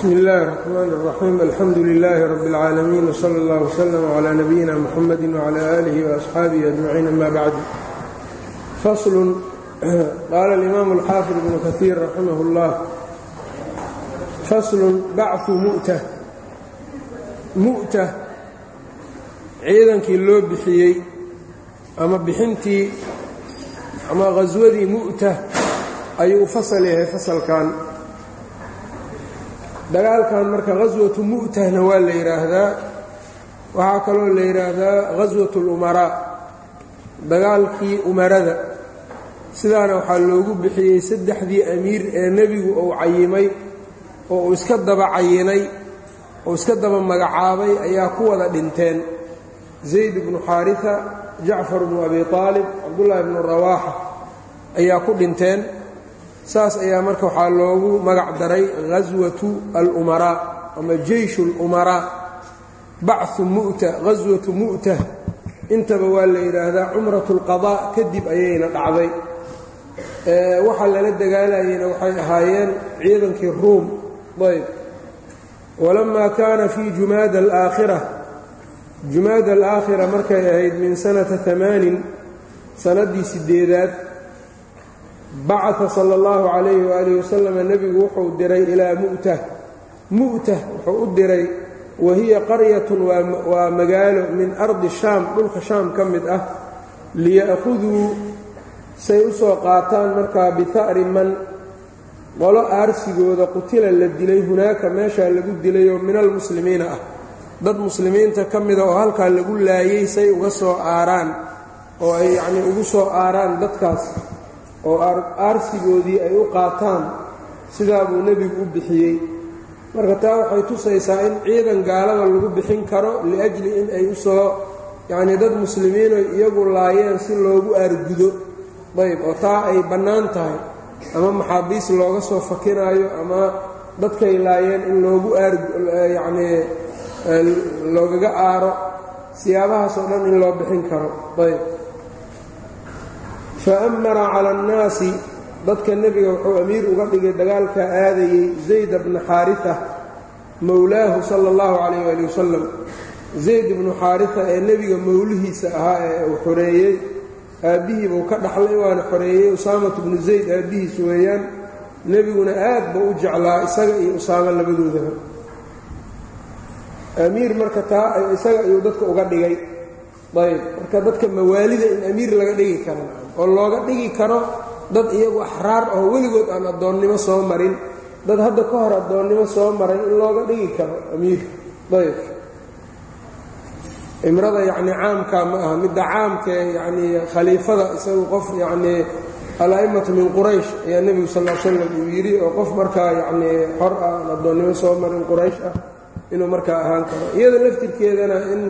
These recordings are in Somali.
bsmi اllahi الرحmn الرaxيim alxamdu لilaahi rab اlcaalamiin wslى اllah wslm عlى nabiyina mxamadi wعlى آlih وaصxaabihi أجmaciin ama bacd faslu qaala اlimam اlxaafid ibnu kahiir raximah اllah faslun bachu mu'ta mu'ta ciidankii loo bixiyey ama bixintii ama qhaswadii mu'ta ayuu fasal yahay fasalkan dagaalkan marka ghaswatu mu'tahna waa la yidhaahdaa waxaa kaloo la yidhaahdaa ghaswatu اlumaraa dagaalkii umarada. Sidaana waxaa loogu bixiyey saddexdii amiir ee nebigu uu cayimay oo uu iska daba cayinay oo iska daba magacaabay ayaa ku wada dhinteen. Zayd bnu xaarisa jacfar bnu abi aalib cabdullaahi bnu rawaaxa ayaa ku dhinteen saas ayaa marka waxaa loogu magac daray ghaswatu alumaraa ama jeyshu اlumaraa bachu mu'ta ghaswatu mu'ta. Intaba waa la yidhaahdaa cumrat اlqadaa kadib ayayna dhacday. Waxa lala dagaalayena waxay ahaayeen ciidankii ruum. Ayb walamaa kaana fii jumaada alaakhira. Jumaada alaakhira markay ahayd min sanata amaanin sannaddii sideedaad bacaa sala allahu calayhi waaalih wasalam nebigu wuxuu diray ilaa mu'ta mu'ta wuxuu u diray wa hiya qaryatun waa magaalo min ardi shaam dhulka shaam ka mid ah liya'khuduu say u soo qaataan markaa biha'ri man qolo aarsigooda qutila la dilay hunaaka meeshaa lagu dilayoo min almuslimiina ah. Dad muslimiinta ka mida oo halkaa lagu laayay say uga soo aaraan oo ay yacnii ugu soo aaraan dadkaas oo aarsigoodii ay u qaataan sidaa buu nebigu u bixiyey. Marka taa waxay tusaysaa in ciidan gaalada lagu bixin karo liajli in ay u soo yacnii dad muslimiinoy iyagu laayeen si loogu aargudo. Ayb oo taa ay bannaan tahay. Ama maxaabiis looga soo fakinaayo ama dadkay laayeen in loogu aar yacnii loogaga aaro siyaabahaas oo dhan in loo bixin karo. Ayb faamara cala annaasi dadka nebiga wuxuu amiir uga dhigay dagaalka aadayey zayd bna xaarisa mowlaahu sala allahu calayh waali wasalam zayd ibnu xaarisa ee nebiga mowlihiisa ahaa ee uu xoreeyey aabbihii buu ka dhaxlay waana xoreeyey usaamatu bnu zayd aabbihiis weeyaan. Nebiguna aad buu u jeclaa isaga iyo usaamo labadoodaba amiir marka taa isaga ayuu dadka uga dhigay. Ayb marka dadka mawaalida in amiir laga dhigi karo oo looga dhigi karo dad iyagu axraar oo weligood aan addoonnimo soo marin. Dad hadda ka hor addoonnimo soo maray in looga dhigi karo amiir. Ayb cimrada yacnii caamkaa ma aha midda caamkae yacnii khaliifada isagu qof yacnii al-a'immatu min quraysh ayaa nebigu sal l slam uu yidhi oo qof markaa yacnii xor ah aan addoonnimo soo marin quraysh ah inuu markaa ahaan karo. Iyada laftirkeedana in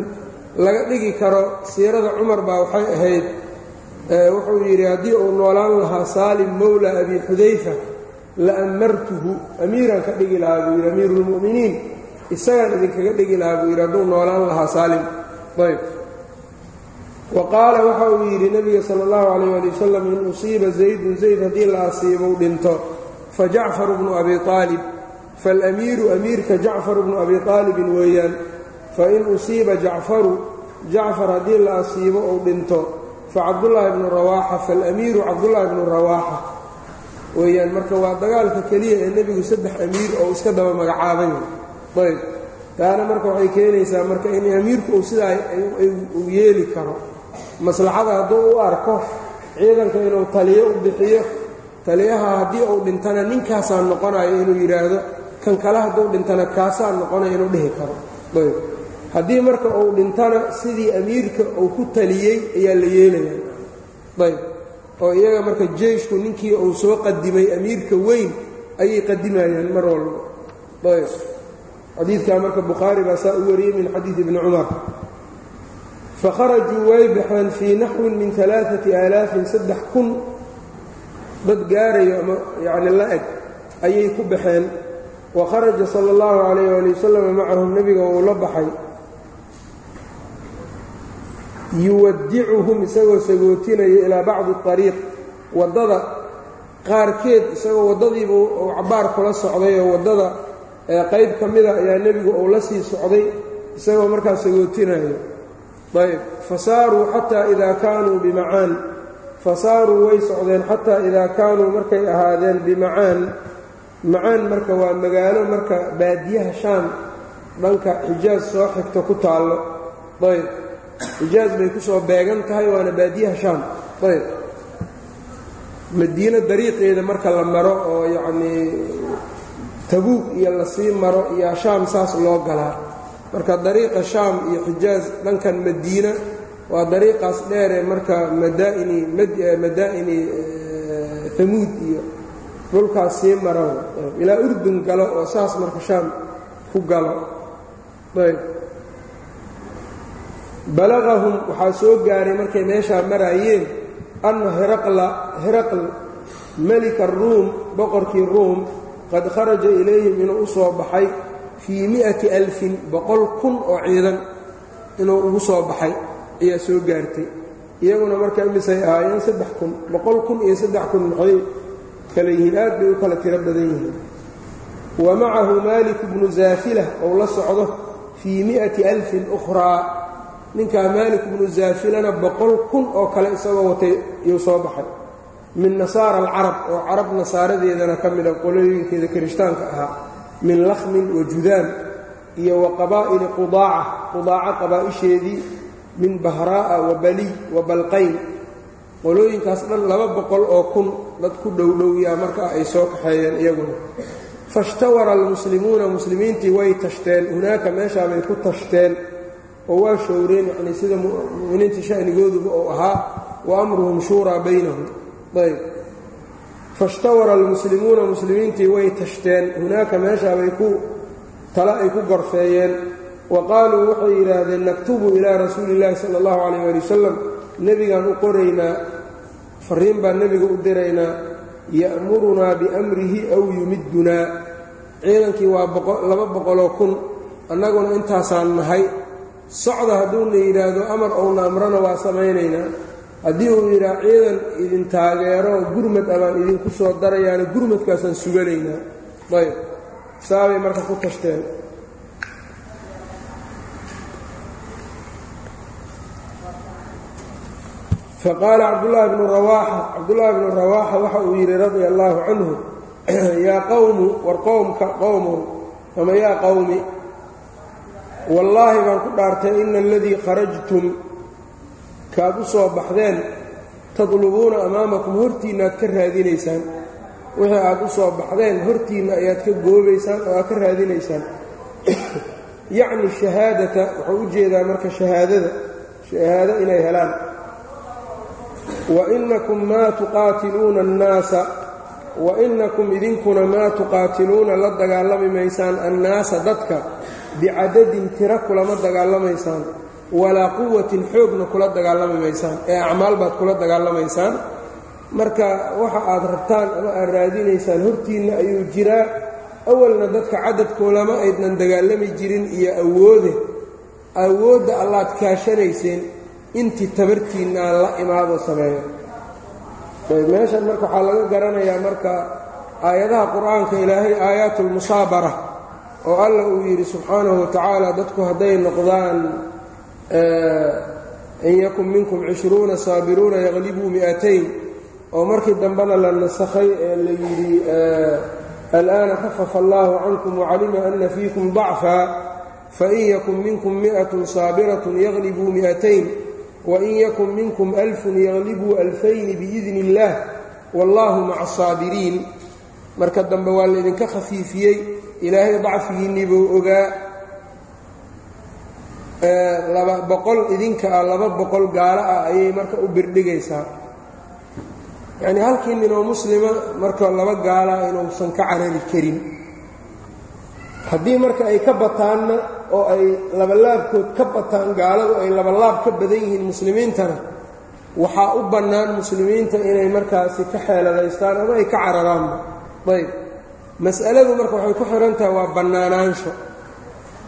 laga dhigi karo siirada cumar baa waxay ahayd wuxuu yidhi haddii uu noolaan lahaa saalim mowla abi xudayfa la amartuhu amiiraan ka dhigi lahaa buu yidhi amiiru lmu'miniin isagaan idinkaga dhigi lahaa buu yidhi hadduu noolaan lahaa saalim. Ayb. Wa qaala waxa uu yidhi nebiga sala allahu calayh ali wasalam in usiiba zaydun zayd haddii la asiibou dhinto fa jacfaru bnu abi aalib faاlamiiru amiirka jacfaru bnu abi aalibin weeyaan fain usiiba jacfaru jacfar haddii la asiibo ou dhinto facabdullaahi bnu rawaaxa faاlamiiru cabdullaahi bnu rawaaxa weeyaan marka waa dagaalka keliya ee nebigu saddex amiir oo iska daba magacaabay. Ayb. Taana marka waxay keenaysaa marka in amiirku uu sidaa uu yeeli karo. Maslaxada hadduu u arko ciidanka inuu taliyo u bixiyo taliyaha haddii uu dhintana ninkaasaa noqonayo inuu yidhaahdo kan kale hadduu dhintana kaasaa noqonayo inuu dhihi karo. Ayb haddii marka uu dhintana sidii amiirka uu ku taliyey ayaa la yeelaya. Ayb oo iyaga marka jeyshku ninkii uu soo qadimay amiirka weyn ayay qadimayaan mar walba. Ayb xadiidkaa marka bukhaari baa saa u wariyey min xadiidi ibni cumar. Fakharajuu way baxeen fii naxwin min alaaati aalaafin saddex kun. Dad gaarayo ama yacni la eg ayay ku baxeen. Wa kharaja sala allahu calayh ali wasalam macahum nebiga uu la baxay yuwadicuhum isagoo sagootinaya ilaa bacdi ariiq waddada qaarkeed isagoo waddadiiba uu cabaar kula socday oo waddada qayb ka mida ayaa nebigu uu la sii socday isagoo markaa sagootinayo ayb fasaaruu xataa idaa kaanuu bimacaan. Fasaaruu way socdeen xataa idaa kaanuu markay ahaadeen bimacaan. Macaan marka waa magaalo marka baadiyaha shaam dhanka xijaaj soo xigta ku taallo. Ayb xijaaj bay ku soo beegan tahay waana baadiyaha shaam ayb madiino dariiqeeda marka la maro oo yacnii tabuug iyo la sii maro iyo shaam saas loo galaa. Marka dariiqa shaam iyo xijaaj dhankan madiina waa dariiqaas dheeree marka madaa'ini madaa'ini hamuud iyo dhulkaas sii maro ilaa urdun galo oo saas marka shaam ku galo. Ayb balaqahum waxaa soo gaaray markay meeshaa maraayeen anna hiraqla hiraql melika ruum boqorkii ruum qad kharaja ilayhim inuu u soo baxay fii mi'ati alfin boqol kun oo ciidan inuu ugu soo baxay ayaa soo gaartay. Iyaguna marka imisay ahaayeen saddex kun boqol kun iyo saddex kun maxay kala yihiin aad bay u kala tiro badan yihiin. Wa macahu maalik bnu zaafilah ou la socdo fii mi'ati alfin ukhraa ninkaa maalik bnu zaafilana boqol kun oo kale isagoo watay iyuu soo baxay. Min nasaara alcarab oo carab nasaaradeedana ka mida qolooyinkeeda kirishtaanka ahaa. Min lakhmin wa judaam iyo wa qabaa'ili qudaaca qudaaca qabaa'isheedii. Min bahraa'a wa baliy wa balqayn. Qolooyinkaas dhan laba boqol oo kun dad ku dhowdhowyaa markaa ay soo kaxeeyeen iyaguna. Fashtawara almuslimuuna muslimiintii way tashteen. Hunaaka meeshaabay ku tashteen oo waa showreen yacnii sida mu'miniinta sha'nigooduba uu ahaa wa amruhum shuuraa baynahum. Ayb. Fashtawara almuslimuuna muslimiintii way tashteen. Hunaaka meeshaabay ku tale ay ku gorfeeyeen. Wa qaaluu waxay yidhaahdeen naktubu ilaa rasuuli illaahi sala allahu calayh ali wasalam nebigaan u qoraynaa fariin baan nebiga u diraynaa ya'murunaa biamrihi aw yumiddunaa. Ciidankii waa laba boqoloo kun annaguna intaasaan nahay socda hadduuna yidhaahdo amar ouna amrana waa samaynaynaa. Haddii uu yidhaah ciidan idin taageero gurmad abaan idinku soo darayaana gurmadkaasaan suganaynaa. Ayb. Saabay marka ku tashteen. Faqaala cabdullaahi bnu rawaaxa cabdullaahi bnu rawaaxa waxa uu yidhi radia allaahu canhu yaa qowmu war qowmka qowmun ama yaa qowmi wallaahi baan ku dhaartay ina aladii kharajtum kaad u soo baxdeen tadlubuuna amaamakum hortiinna aad ka raadinaysaan. Wixii aad u soo baxdeen hortiinna ayaad ka goobaysaan oo aad ka raadinaysaan. Yacni shahaadata wuxuu u jeedaa marka shahaadada shahaado inay helaan. Wa inakum maa tuqaatiluuna annaasa wa inakum idinkuna maa tuqaatiluuna la dagaalami maysaan annaasa dadka bicadadin tira kulama dagaalamaysaan walaa quwatin xoogna kula dagaalami maysaan ee acmaal baad kula dagaalamaysaan marka waxa aad rabtaan ama aad raadinaysaan hortiinna ayuu jiraa. Awalna dadka cadadkoolama aydnan dagaalami jirin iyo awoode awoodda allaad kaashanayseen intii tabartiinnaan la imaado sameeyo. Meeshan marka waxaa laga garanayaa marka aayadaha qur'aanka ilaahay aayaatulmusaabara oo alla uu yidhi subxaanahu watacaala dadku hadday noqdaan in yakun minkum cishruuna saabiruuna yaqlibuu mi'atayn. Oo markii dambena la nasakhay ee la yidhi al'aana khafafa allaahu cankum wacalima ana fiikum dacfa fain yakun minkum mi'atun saabiratun yaqlibuu mi'atayn wain yakun minkum alfun yaqlibuu alfayni biidni illaah wallaahu maca asaabiriin marka dambe waa laydinka khafiifiyey ilaahay dacfigiinnii buu ogaa laba boqol idinka ah laba boqol gaalo ah ayay marka u birdhigaysaa yacnii halkii ninoo muslima marka laba gaalaa inuusan ka carari karin. Haddii marka ay ka bataanna oo ay labalaabkood ka bataan gaaladu ay labalaab ka badan yihiin muslimiintana waxaa u bannaan muslimiinta inay markaasi ka xeeladaystaan ama ay ka cararaanba. Ayb mas'aladu marka waxay ku xihan tahay waa bannaanaansho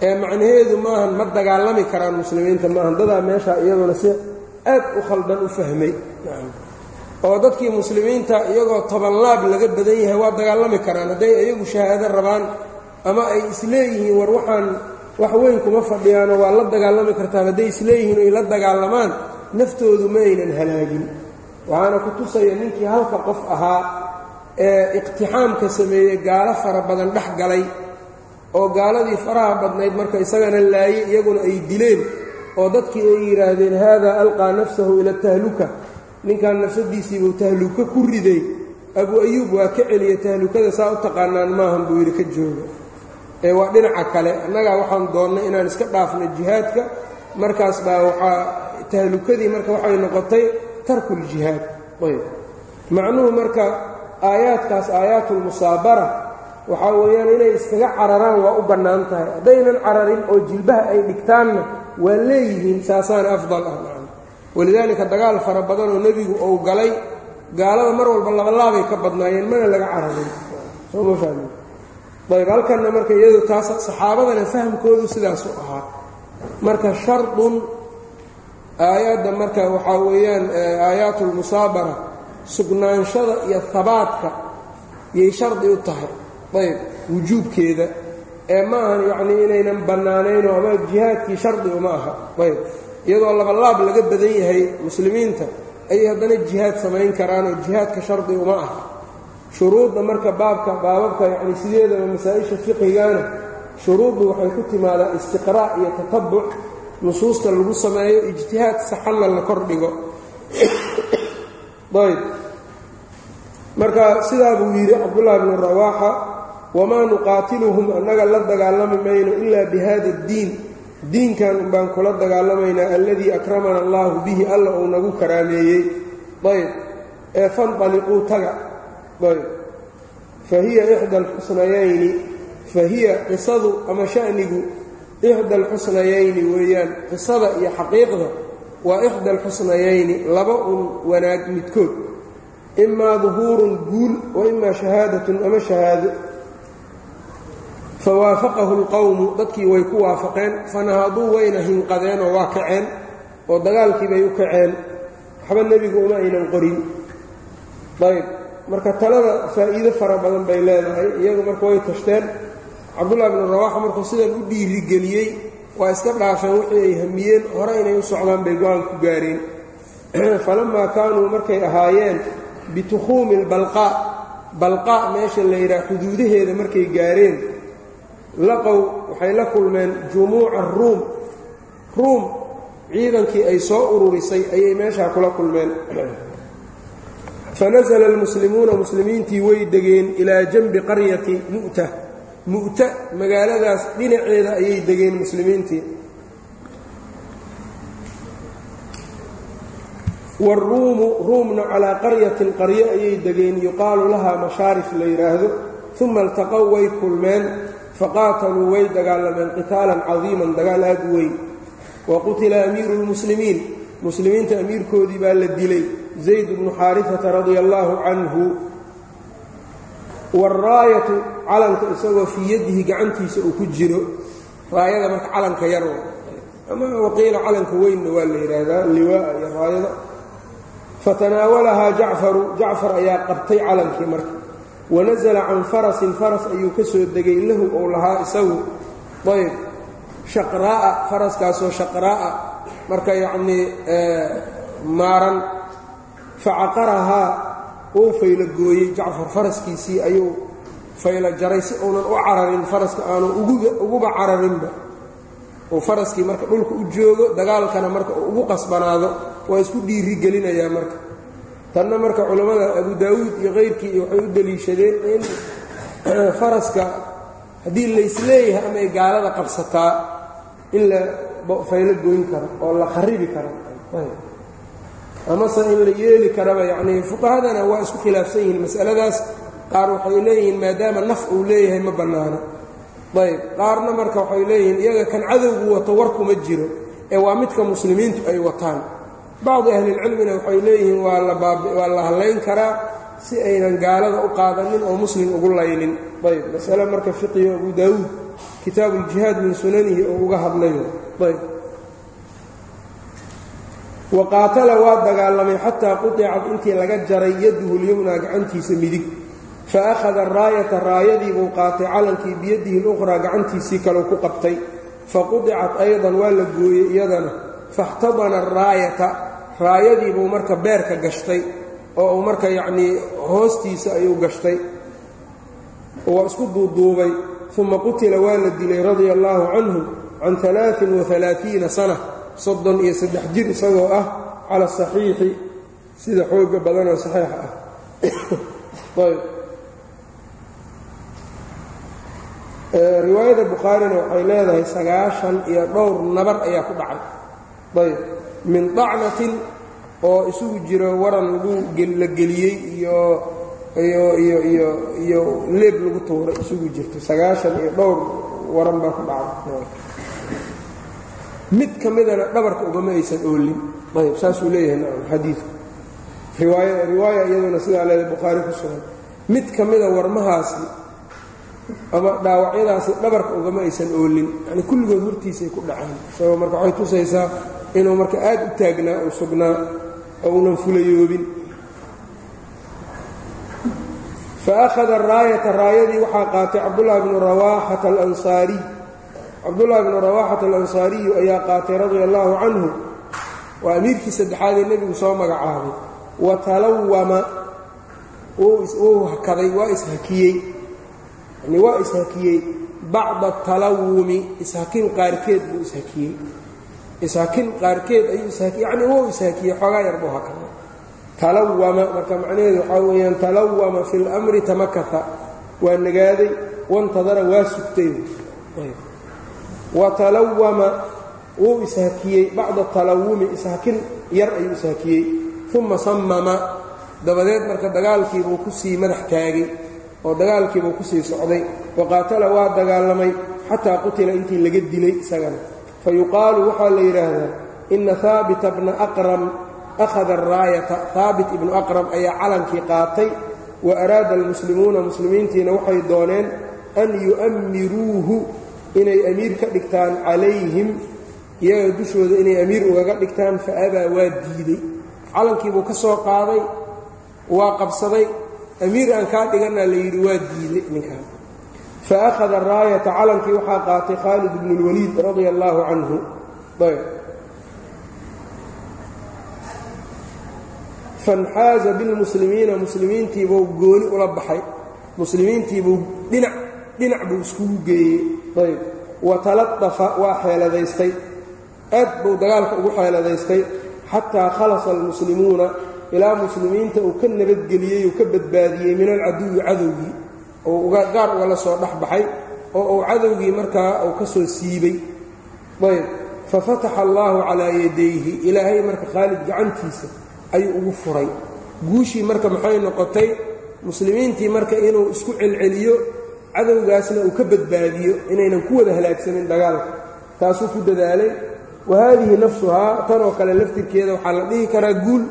ee macnaheedu maahan ma dagaalami karaan muslimiinta maahan dadaa meeshaa iyaduna si aad u khaldan u fahmay. Oo dadkii muslimiinta iyagoo toban laab laga badan yahay waa dagaalami karaan. Hadday iyagu shahaado rabaan ama ay isleeyihiin war waxaan wax weyn kuma fadhiyaano waa la dagaalami kartaan. Hadday isleeyihiin oy la dagaalamaan naftoodu ma aynan halaagin. Waxaana ku tusaya ninkii halka qof ahaa ee iqtixaamka sameeyey gaalo fara badan dhex galay oo gaaladii faraha badnayd marka isagana laayey iyaguna ay dileen oo dadkii ay yidhaahdeen haadaa alqaa nafsahu ila tahluka. Ninkan nafsadiisiibuu tahluka ku riday. Abu ayuub waa ka celiya tahlukada saa u taqaanaan maahan buu yidhi ka jooga. Ee waa dhinaca kale. Annagaa waxaan doonnay inaan iska dhaafno jihaadka. Markaas baa waxaa tahlukadii marka waxay noqotay tarkuljihaad ayb. Macnuhu marka aayaadkaas aayaatulmusaabara waxaa weeyaan inay iskaga cararaan waa u bannaan tahay. Haddaynan cararin oo jilbaha ay dhigtaanna waa leeyihiin saasaana afdal ah walidaalika dagaal fara badan oo nebigu uu galay gaalada mar walba labalaabay ka badnaayeen mana laga cararin. Sooma fahmi ayb halkanna marka iyadu taas saxaabadana fahamkoodu sidaasu ahaa. Marka shardun aayadda marka waxaa weeyaan aayaatulmusaabara sugnaanshada iyo habaadka yay shardi u tahay. Ayb wujuubkeeda. Ee ma ahan yacnii inaynan bannaanaynoo ama jihaadkii shardi uma aha. Ayb iyadoo labalaab laga badan yahay muslimiinta ayay haddana jihaad samayn karaan oo jihaadka shardi uma aha. Shuruudda marka baabka baababka yacni sideedaba masaa-isha fiqigana shuruuddu waxay ku timaadaa istiqraa' iyo tatabuc. Nusuusta lagu sameeyo ijtihaad saxanna la kordhigo ayb. Marka sidaa buu yidhi cabdullaahi bnu rawaaxa wamaa nuqaatiluhum annaga la dagaalami mayno ilaa bihada addiin diinkan unbaan kula dagaalamaynaa alladii akramana allaahu bihi alla uu nagu karaameeyey. Ayb. Ee fanqaliquu taga. Ayb. Fa hiya ixda alxusnayayni fa hiya qisadu ama sha'nigu ixda alxusnayayni weeyaan qisada iyo xaqiiqda waa ixda alxusnayayni laba un wanaag midkood. Imaa duhuurun guul wa imaa shahaadatun ama shahaado. Fawaafaqahu lqowmu dadkii way ku waafaqeen fanahaaduu wayna hinqadeen oo waa kaceen oo dagaalkii bay u kaceen. Waxba nebigu uma aynan qorin. Ayb marka talada faa'iido fara badan bay leedahay iyagu marka way tashteen. Cabdullahi bnu rawaaxa markuu sidan u dhiirigeliyey waa iska dhaafeen wixii ay hamiyeen hore inay u socdaan bay go'aan ku gaareen. Falammaa kaanuu markay ahaayeen bitukhuumi lbalqaa. Balqaa meesha la yidhaha xuduudaheeda markay gaareen laqow waxay la kulmeen jumuuca ruum. Ruum ciidankii ay soo ururisay ayay meeshaa kula kulmeen. Fanasala almuslimuuna muslimiintii way degeen ilaa janbi qaryati mu'ta mu'ta magaaladaas dhinaceeda ayay degeen muslimiintii. Waaruumu ruumna calaa qaryatin qaryo ayay degeen yuqaalu lahaa mashaarif la yidhaahdo uma iltaqow way kulmeen faqaataluu way dagaalameen qitaalan cadiiman dagaal aad u weyn. Wa qutila amiiru lmuslimiin muslimiinta amiirkoodii baa la dilay zayd bnu xaarifata radia allaahu canhu waraayatu calanka isagoo fii yadihi gacantiisa uu ku jiro. Raayada marka calanka yar ama waqiila calanka weynna waa la yidhaahdaa liwaaa iyo raayada. Fatanaawalahaa jacfaru jacfar ayaa qabtay calankii marka. Wanasala can farasin faras ayuu ka soo degay lahu ou lahaa isagu. Ayb shaqraa'a faraskaasoo shaqraa'a. Marka yacnii maaran. Facaqarahaa uu faylo gooyey jacfar faraskiisii ayuu faylo jaray si uunan u cararin faraska aanu uguba cararinba. Uu faraskii marka dhulka u joogo dagaalkana marka uu ugu qasbanaado waa isku dhiirigelinayaa marka. Tanna marka culammada abu daawuud iyo kayrkii waxay u deliishadeen in faraska haddii laysleeyahay ama ay gaalada qabsataa in la faylo goyn karo oo la kharibi karo amase in la yeeli karaba yacnii fuqahadana waa isku khilaafsan yihiin masaladaas. Qaar waxay leeyihiin maadaama naf uu leeyahay ma bannaano. Ayb qaarna marka waxay leeyihiin iyaga kan cadowgu wato war kuma jiro ee waa midka muslimiintu ay wataan. Bacdi ahlilcilmina waxay leeyihiin waa la hallayn karaa si aynan gaalada u qaadanin oo muslim ugu laynin ayb masale marka fiqiyo abu daawuud kitaabu uljihaad min sunanihi oo uga hadlayo. Ayb wa qaatala waa dagaalamay xataa quطicat intii laga jaray yaduhu lyumnaa gacantiisa midig. Fa akhada raayata raayadii buu qaatay calankii biyadihi luqraa gacantiisii kaleu ku qabtay. Faqudicat aydan waa la gooyey iyadana. Faxtadana araayata raayadii buu marka beerka gashtay oo uu marka yacnii hoostiisa ayuu gashtay. Waa isku duuduubay uma qutila waa la dilay radia allaahu canhu can alaain waalaaiina sana soddon iyo saddex jir isagoo ah cala asaxiixi sida xooga badanoo saxiixa ah. Ayb. Riwaayada bukhaarina waxay leedahay sagaashan iyo dhowr nabar ayaa ku dhacay. Ayb. Min dacnatin oo isugu jiro waran lagu la geliyey iyo iyo iyo iyo iyo leeb lagu tuuray isugu jirto. Sagaashan iyo dhowr waran baa ku dhacay mid ka midana dhabarka ugama aysan oolin ayb saasuu leeyahay nacam xadiidku riwaaya iyaduna sidaa leedahay bukhaari ku sugan. Mid ka mida warmahaasi ama dhaawacyadaasi dhabarka ugama aysan oolin yani kulligood hortiisay ku dhaceen isagoo marka waxay tusaysaa inuu marka aad u taagnaa uu sugnaa oo unan fulayoobin. Fa akhada raayata raayadii waxaa qaatay cabdullaahi bnu rawaaxata alansaariy cabdullaahi bnu rawaaxata alansaariyu ayaa qaatay radia allaahu canhu. Waa amiirkii saddexaadee nebigu soo magacaabay. Wa talawama hakaday waa ishakiyey yani waa ishakiyey bacda talawumi ishakin qaarkeed buu ishakiyey ishakin qaarkeed ayuu ishakiyey yacni wuu ishakiyey xoogaa yar buu hakaday talawama marka macnaheedu waxaa weeyaan talawama fi اlamri tamakata waa nagaaday wantadara waa sugtay wa talawama wuu ishakiyey bacda talawumi ishakin yar ayuu ishakiyey uma sammama dabadeed marka dagaalkiibuu ku sii madax taagay oo dagaalkiibuu ku sii socday. Waqaatala waa dagaalamay xataa qutila intii laga dilay isagana. Fa yuqaalu waxaa la yidhaahdaa ina haabita bna aqram akhada araayata haabit ibnu aqram ayaa calankii qaatay wa araada almuslimuuna muslimiintiina waxay dooneen an yu'ammiruuhu inay amiir ka dhigtaan calayhim iyaga dushooda inay amiir ugaga dhigtaan fa abaa waa diiday. Calankiibuu ka soo qaaday waa qabsaday. Amiir aan kaa dhiganaa la yidhi waa diiday ninkaan. Fa akhada raayata calankii waxaa qaatay khaalid bnu اlwaliid radia allaahu canhu fanxaaza bilmuslimiina muslimiintiibuu gooni ula baxay. Muslimiintiibuu dhinac dhinac buu iskugu geeyey ayb. Wa taladafa waa xeeladaystay. Aad buu dagaalka ugu xeeladaystay. Xataa khalasa almuslimuuna ilaa muslimiinta uu ka nabadgeliyey uu ka badbaadiyey min alcaduwi cadowgii. Oo gaar ugala soo dhex baxay oo uu cadowgii markaa uu ka soo siibay. Ayb. Fafataxa allaahu calaa yadayhi. Ilaahay marka khaalid gacantiisa ayuu ugu furay. Guushii marka maxay noqotay? Muslimiintii marka inuu isku celceliyo cadowgaasna uu ka badbaadiyo inaynan ku wada halaagsanin dagaalka taasuu ku dadaalay. Wa haadihi nafsuhaa tanoo kale laftirkeeda waxaa la dhihi karaa guul.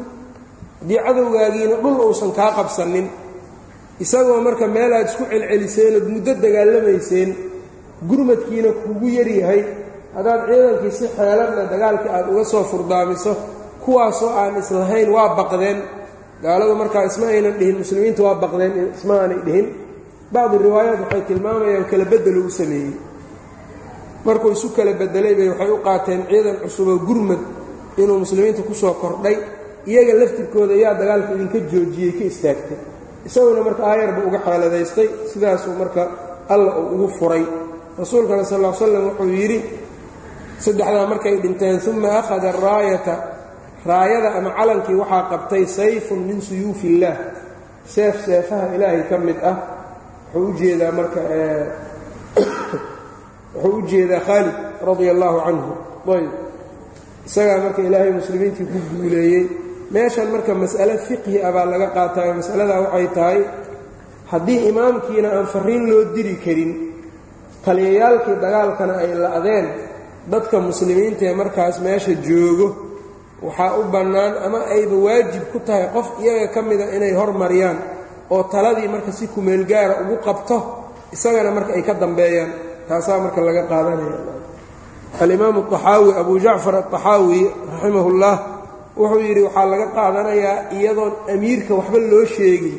Haddii cadowgaagiina dhul uusan kaa qabsanin isagoo marka meel aad isku celceliseen ood muddo dagaalamayseen gurmadkiina kugu yaryahay haddaad ciidankii si xeeladna dagaalkii aad uga soo furdaamiso kuwaasoo aan islahayn waa baqdeen. Gaaladu markaa isma aynan dhihin muslimiintu waa baqdeen isma aanay dhihin bacdi riwaayaat waxay tilmaamayaan kala bedelo u sameeyey. Markuu isu kala bedelay bay waxay u qaateen ciidan cusuboo gurmad inuu muslimiinta ku soo kordhay iyaga laftirkooda yaa dagaalka idinka joojiyey ka istaagtay. Isaguna marka aayarba uga xeeladaystay sidaasuu marka alla uu ugu furay. Rasuulkana sal l slam wuxuu yidhi saddexdaa markay dhinteen uma akhada araayata raayada ama calankii waxaa qabtay sayfun min suyuufi illaah seef seefaha ilaahay ka mid ah wuxuu u jeedaa marka wuxuu u jeedaa khaalid radia allaahu canhu ayb. Isagaa marka ilaahay muslimiintii ku guuleeyey. Meeshan marka mas'ale fiqhi ah baa laga qaataayo masaladaa waxay tahay haddii imaamkiina aan farriin loo diri karin taliyayaalkii dagaalkana ay la'deen dadka muslimiinta ee markaas meesha joogo waxaa u bannaan ama ayba waajib ku tahay qof iyaga ka mida inay hormariyaan oo taladii marka si kumeelgaara ugu qabto isagana marka ay ka dambeeyaan. Taasaa marka laga qaadanaya. Alimaamu axaawi abu jacfar aaxaawi raximahullah wuxuu yidhi waxaa laga qaadanayaa iyadoon amiirka waxba loo sheegin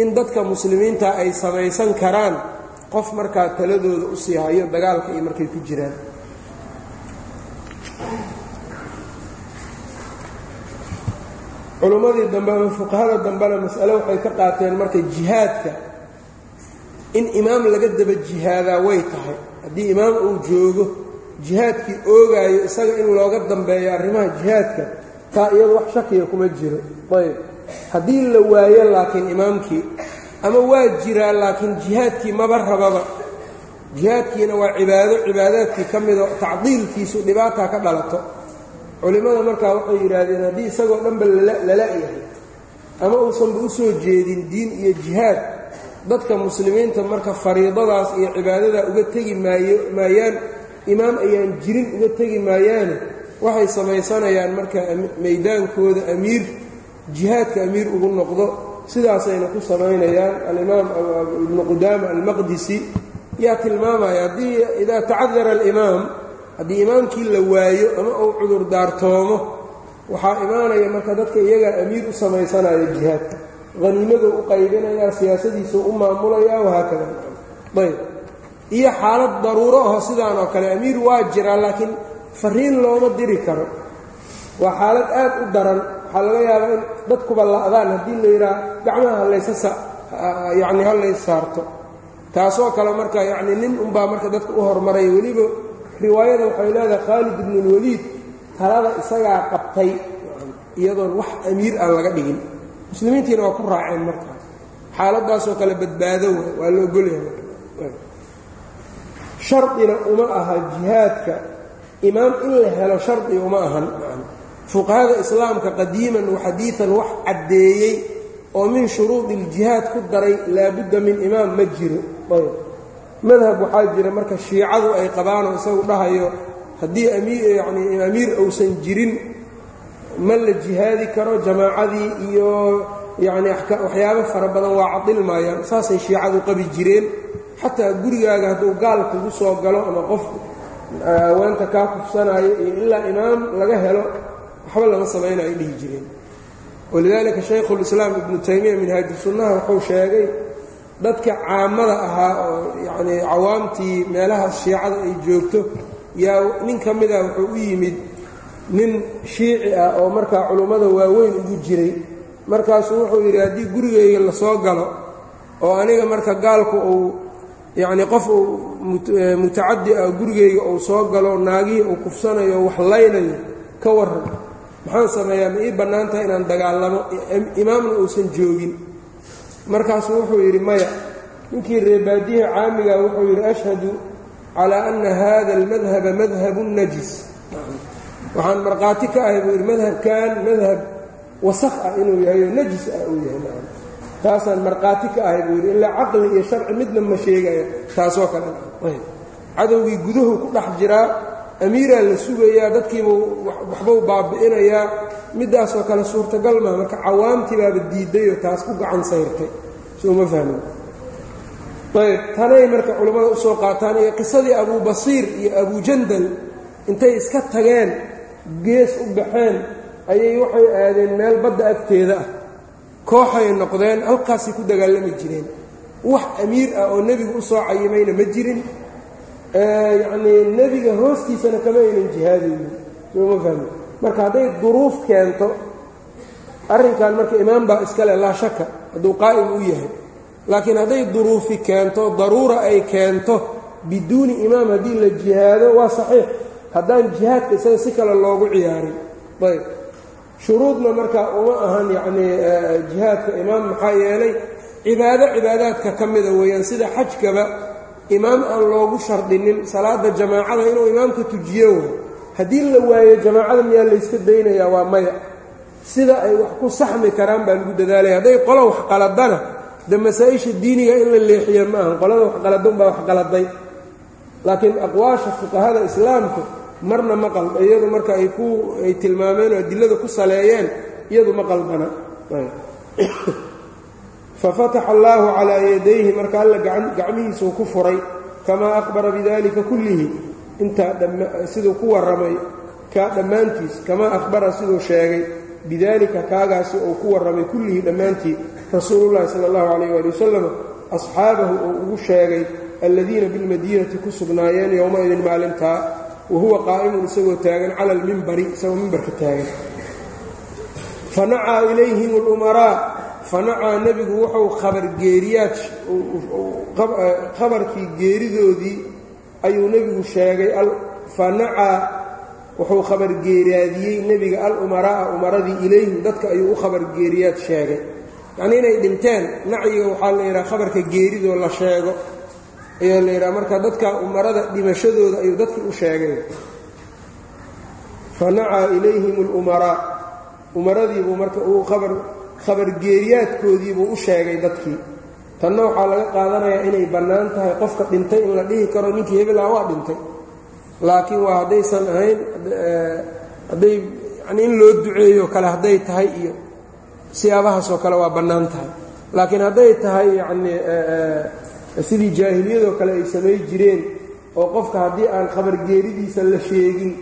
in dadka muslimiinta ay samaysan karaan qof markaa taladooda u sii hayo dagaalka iyo markay ku jiraan culummadii dambe ama fuqahada dambena mas'ale waxay ka qaateen marka jihaadka in imaam laga daba jihaadaa way tahay. Haddii imaam uu joogo jihaadkii oogaayo isaga in looga dambeeyo arrimaha jihaadka taa iyadu wax shakiya kuma jiro. Ayb. Haddii la waayo laakiin imaamkii ama waa jiraa laakiin jihaadkii maba rababa jihaadkiina waa cibaado cibaadaadkii ka mido tacdiilkiisu dhibaataa ka dhalato culimmada markaa waxay yidhaahdeen haddii isagoo dhanba lala-yahay ama uusanba u soo jeedin diin iyo jihaad dadka muslimiinta marka fariidadaas iyo cibaadadaa uga tegi maayo maayaan imaam ayaan jirin uga tegi maayaane waxay samaysanayaan marka maydaankooda amiir jihaadka amiir ugu noqdo. Sidaasayna ku samaynayaan alimaam ibnu qudaama almaqdisi yaa tilmaamaya haddii idaa tacadara alimaam haddii imaamkii la waayo ama uu cudur daartoomo waxaa imaanaya marka dadka iyagaa amiir u samaysanaya jihaadka haniimaduu u qaybinayaa siyaasadiisuu u maamulayaa wahaakada ayb. Iyo xaalad daruuro aho sidaan oo kale amiir waa jiraa laakiin fariin looma diri karo. Waa xaalad aad u daran. Waxaa laga yaabaa in dadkuba la'daan haddii la yidhaha gacmaha halaysa yacni hallays saarto taasoo kale marka yacni nin unbaa marka dadka u hormaraya weliba riwaayada waxay leedahay khaalid ibnulwaliid talada isagaa qabtay iyadoon wax amiir aan laga dhigin. Muslimiintiina waa ku raaceen markaas. Xaaladaasoo kale badbaado waa la ogolyahay shardina uma aha jihaadka. Imaam in la helo shardi uma ahan fuqahada islaamka qadiiman waxadiidan wax caddeeyey oo min shuruudi iljihaad ku daray laabudda min imaam ma jiro madhab waxaa jira marka shiicadu ay qabaanoo isagu dhahayo haddii yani amiir uusan jirin ma la jihaadi karo jamaacadii iyo yacni waxyaabo fara badan waa cadilmaayaan saasay shiicadu qabi jireen. Xataa gurigaaga hadduu gaal kugu soo galo ama qof haweenta kaa kufsanaayo iyo ilaa imaam laga helo waxba lama samaynayo ay dhihi jireen. Walidaalika shaykhulislaam ibnu taymiya minhaaju sunnaha wuxuu sheegay dadka caamada ahaa oo yacnii cawaamtii meelahaas shiicada ay joogto yaa nin ka mida wuxuu u yimid nin shiici ah oo markaa culummada waaweyn ugu jiray. Markaasuu wuxuu yidhi haddii gurigayga la soo galo oo aniga marka gaalku uu yacnii qof uu mutacaddi ah gurigayga uu soo galo naagihii uu kufsanayo wax laynayo ka warran maxaan sameeyaa ma ii bannaan tahay inaan dagaalamo imaamna uusan joogin markaasuu wuxuu yidhi maya ninkii reebaadiyaha caamiga wuxuu yidhi ashhadu calaa anna hada almadhaba madhabun najis. Waxaan markhaati ka ahay buu yidhi madhabkan madhab wasakh ah inuu yahay oo najis ah uu yahay. Taasaan markhaati ka ahay buu yidhi ilaa caqli iyo sharci midna ma sheegaya taasoo kale. Cadowgii guduhu ku dhex jiraa amiiraa la sugayaa dadkiibuu waxbuu baabi'inayaa middaasoo kale suurtagal maa marka cawaamtii baaba diidayoo taas ku gacan sayrtay souma fahmin. Ayb tanay marka culimmada u soo qaataan iyo qisadii abuu basiir iyo abujandal intay iska tageen gees u baxeen ayay waxay aadeen meel badda agteeda ah kooxay noqdeen halkaasay ku dagaalami jireen. Wax amiir ah oo nebigu u soo cayimayna ma jirin yacnii nebiga hoostiisana kama aynan jihaadaynin. Sooma fahmi marka hadday duruuf keento arrinkan marka imaam baa iskale laa shaka hadduu qaa'im u yahay. Laakiin hadday duruufi keento daruura ay keento biduuni imaam haddii la jihaado waa saxiix. Haddaan jihaadka isaga si kale loogu ciyaarin. Ayb. Shuruudna marka uma ahan yacnii jihaadka imaam maxaa yeelay cibaado cibaadaadka ka mida weeyaan sida xajkaba imaam aan loogu shardinin salaada jamaacada inuu imaamka tujiyo way haddii la waayo jamaacada miyaa layska daynayaa waa maya. Sida ay wax ku saxmi karaan baa lagu dadaalaya. Hadday qolo wax qaladana de masaa-isha diiniga in la leexiya ma ahan qolada wax qaladun baa wax qaladay. Laakiin aqwaasha fuqahada islaamku marna ma qalda iyadu marka ay ku ay tilmaameen oo adilada ku saleeyeen iyadu ma qaldana fafataxa allaahu calaa yadayhi marka alla gacmihiisuu ku furay kamaa aqbara bidalika kullihi intaa ku warramay kaa dhammaantiis kamaa akhbara siduu sheegay bidaalika kaagaasi uu ku warramay kullihii dhammaantii rasuulullahi sala allahu calayh waali wasalam asxaabahu uu ugu sheegay aladiina bilmadiinati ku sugnaayeen yowma-idin maalintaa wa huwa qaa'imun isagoo taagan cala almimbari isagoo mimbarka taagan fanacaa ilayhim alumaraa fanacaa nebigu wuxuu khabargeeriyaad khabarkii geeridoodii ayuu nebigu sheegay fanacaa wuxuu khabargeeraadiyey nebiga alumaraa'a umaradii ilayhim dadka ayuu u khabargeeriyaad sheegay. Yacnii inay dhinteen nacyiga waxaa la yidhaha khabarka geeridoo la sheego ayaa la yidhaha marka dadka umarada dhimashadooda ayuu dadkii u sheegay. Fanacaa ilayhim alumaraa umaradiibuu marka uu abar khabargeeriyaadkoodiibuu u sheegay dadkii. Tanna waxaa laga qaadanayaa inay bannaan tahay qofka dhintay in la dhihi karo ninkii hebelaa waa dhintay. Laakiin waa haddaysan ahayn hadday yani in loo duceeyo kale hadday tahay iyo siyaabahaasoo kale waa bannaan tahay. Laakiin hadday tahay yacnii sidii jaahiliyadoo kale ay samay jireen oo qofka haddii aan khabargeeridiisa la sheegin